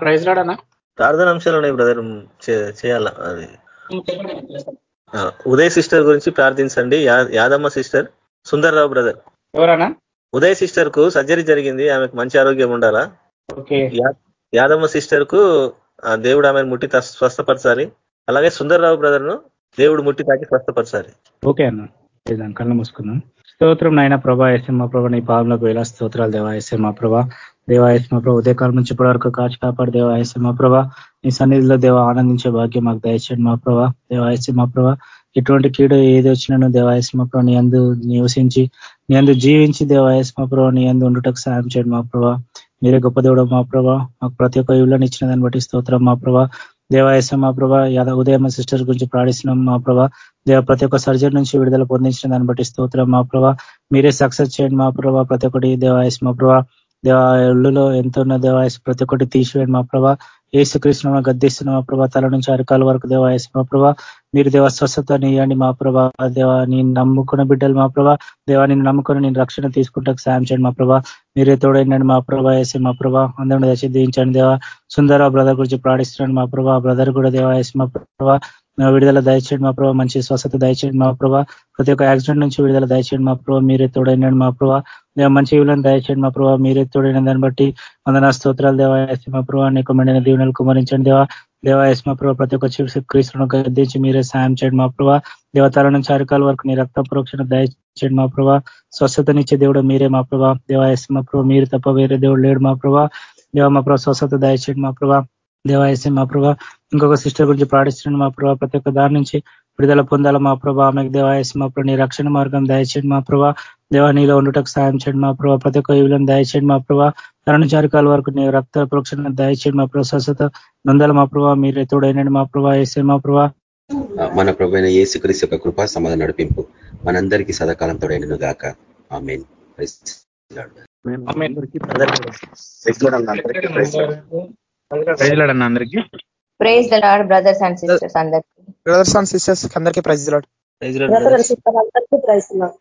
ప్రైజ్ రాడనా ప్రార్థన అంశాలు ఉన్నాయి బ్రదర్ చేయాల? అది. ఉదయ్ సిస్టర్ గురించి ప్రార్థించండి. యాదమ్మ సిస్టర్ సుందర్రావు బ్రదర్ ఎవరన్నా? ఉదయ్ సిస్టర్కు సర్జరీ జరిగింది. ఆమెకు మంచి ఆరోగ్యం ఉండాలా? యాదమ్మ సిస్టర్కు దేవుడు ఆమెను ముట్టి స్వస్థపరచాలి. అలాగే సుందరరావు బ్రదర్ను దేవుడు ముట్టి తాకి స్వస్థపరచాలి ఓకే అన్న. దాని కళ్ళు మూసుకుందాం. స్తోత్రం నాయన ప్రభా ఎస్ఎం ప్రభా నీ పాములకు ఎలా స్తోత్రాలు దేవా ఎస్ఎం ప్రభా దేవా ఎస్ఎం ప్రభా ఉదయకాలం నుంచి ఇప్పటి వరకు కాచి కాపాడు దేవా ఎస్ఎం ప్రభా నీ సన్నిధిలో దేవ ఆనందించే భాగ్యం మాకు దయచేయండి మా ప్రభా దేవా ఎస్ఎం ప్రభా ఎటువంటి కీడు ఏది వచ్చినాను దేవాయస్మ ప్రభా నీ అందు నివసించి నీ అందు జీవించి దేవాయస్మ ప్రభా నీ అందు ఉండుటకు సాయం చేయండి మా ప్రభా మీరే గొప్ప దేవుడు మా ప్రభా మాకు ప్రతి ఒక్క ఇళ్ళని ఇచ్చిన దాన్ని బట్టి స్తోత్రం మా ప్రభా దేవాయసం మా ప్రభా ఉదయం సిస్టర్ గురించి ప్రాణిస్తున్నాం మా ప్రభా దేవ ప్రతి ఒక్క సర్జరీ నుంచి విడుదల పొందించిన దాన్ని బట్టి స్తోత్రం మా ప్రభా మీరే సక్సెస్ చేయండి మా ప్రభా ప్రతి ఒక్కటి దేవాయస్ మా ప్రభా దేవా ఇళ్ళులో ఎంత ఉన్న దేవాయస్ ప్రతి ఒక్కటి తీసివేయండి మా ప్రభా ఏసుకృష్ణ గద్దిస్తున్న మా ప్రభా తల నుంచి అరకాల వరకు దేవాయస్ మా ప్రభా మీరు దేవ స్వస్థత నీయండి మా ప్రభా దేవా నేను నమ్ముకున్న బిడ్డలు మా ప్రభా దేవా నేను నమ్ముకుని నేను రక్షణ తీసుకుంటా సాయం చేయండి మా ప్రభా మీరే తోడైందండి మా ప్రభా వేసి మా ప్రభా అందరిని దశ దించండి దేవా సుందర బ్రదర్ గురించి ప్రాణిస్తున్నాడు మా ప్రభా బ్రదర్ కూడా దేవ వేసి మా ప్రభా విడుదల దయచేయండి మా ప్రభా మంచి స్వస్థత దయచేయండి మా ప్రభా ప్రతి ఒక్క యాక్సిడెంట్ నుంచి విడుదల దయచేయండి మా ప్రభా మీరే తోడైనాడు మా ప్రభా మంచి విలువను దయచేయండి మా ప్రభా మీరే తోడైన దాన్ని బట్టి వందన స్తోత్రాలు. దేవాయసి మా ప్రభా నీకు దీవెనలు కుమరించండి దేవా దేవాయస్ మా ప్రతి ఒక్క చిప్స్ క్రీస్తులను గద్దించి మీరే సాయం చేయండి మా ప్రభా దేవతల నుంచి అరకాల వరకు నీ రక్త ప్రోక్షణ దయచేయండి మా ప్రభా స్వస్థతనిచ్చే దేవుడు మీరే మా ప్రభా దేవాయస్ మా మీరు తప్ప వేరే దేవుడు లేడు మా ప్రభా దేవ మా ప్రభా స్వస్థత దయచేయండి మా ప్రభా దేవాయస్మ మా ప్రభా ఇంకొక సిస్టర్ గురించి ప్రాణిస్తున్నాడు మా ప్రభా ప్రతి ఒక్క దాని నుంచి విడుదల పొందాల మా ప్రభా. ఆమెకు దేవాయసి మా ప్రభా నీ రక్షణ మార్గం దయచేయండి మా ప్రభా. దేవా నీలో ఉండుటకు సాయం చేయండి మా ప్రభా. ప్రతి ఒక్క ఇవులను దయచేయండి మా ప్రభా. తరుణ చారికాల వరకు నీ రక్త ప్రోక్షణ దయచేయండి మా ప్రభా. స్వస్థత నొందల మా ప్రభా. మీరే తోడైనండి మా ప్రభా. వేసే మా ప్రభా. మన ప్రభు అయిన యేసుక్రీస్తు యొక్క కృపా సమాధాన నడిపింపు మనందరికీ సదాకాలం తోడైనను గాక. ఆమెన్. అందరికీ. అందరికీ. Praise the lord brothers and sisters అందరికి బ్రదర్స్ అండ్ సిస్టర్స్ అందరికీ praise lord praise lord brother brothers. Sister అందరికీ ప్రైస్తున్నాం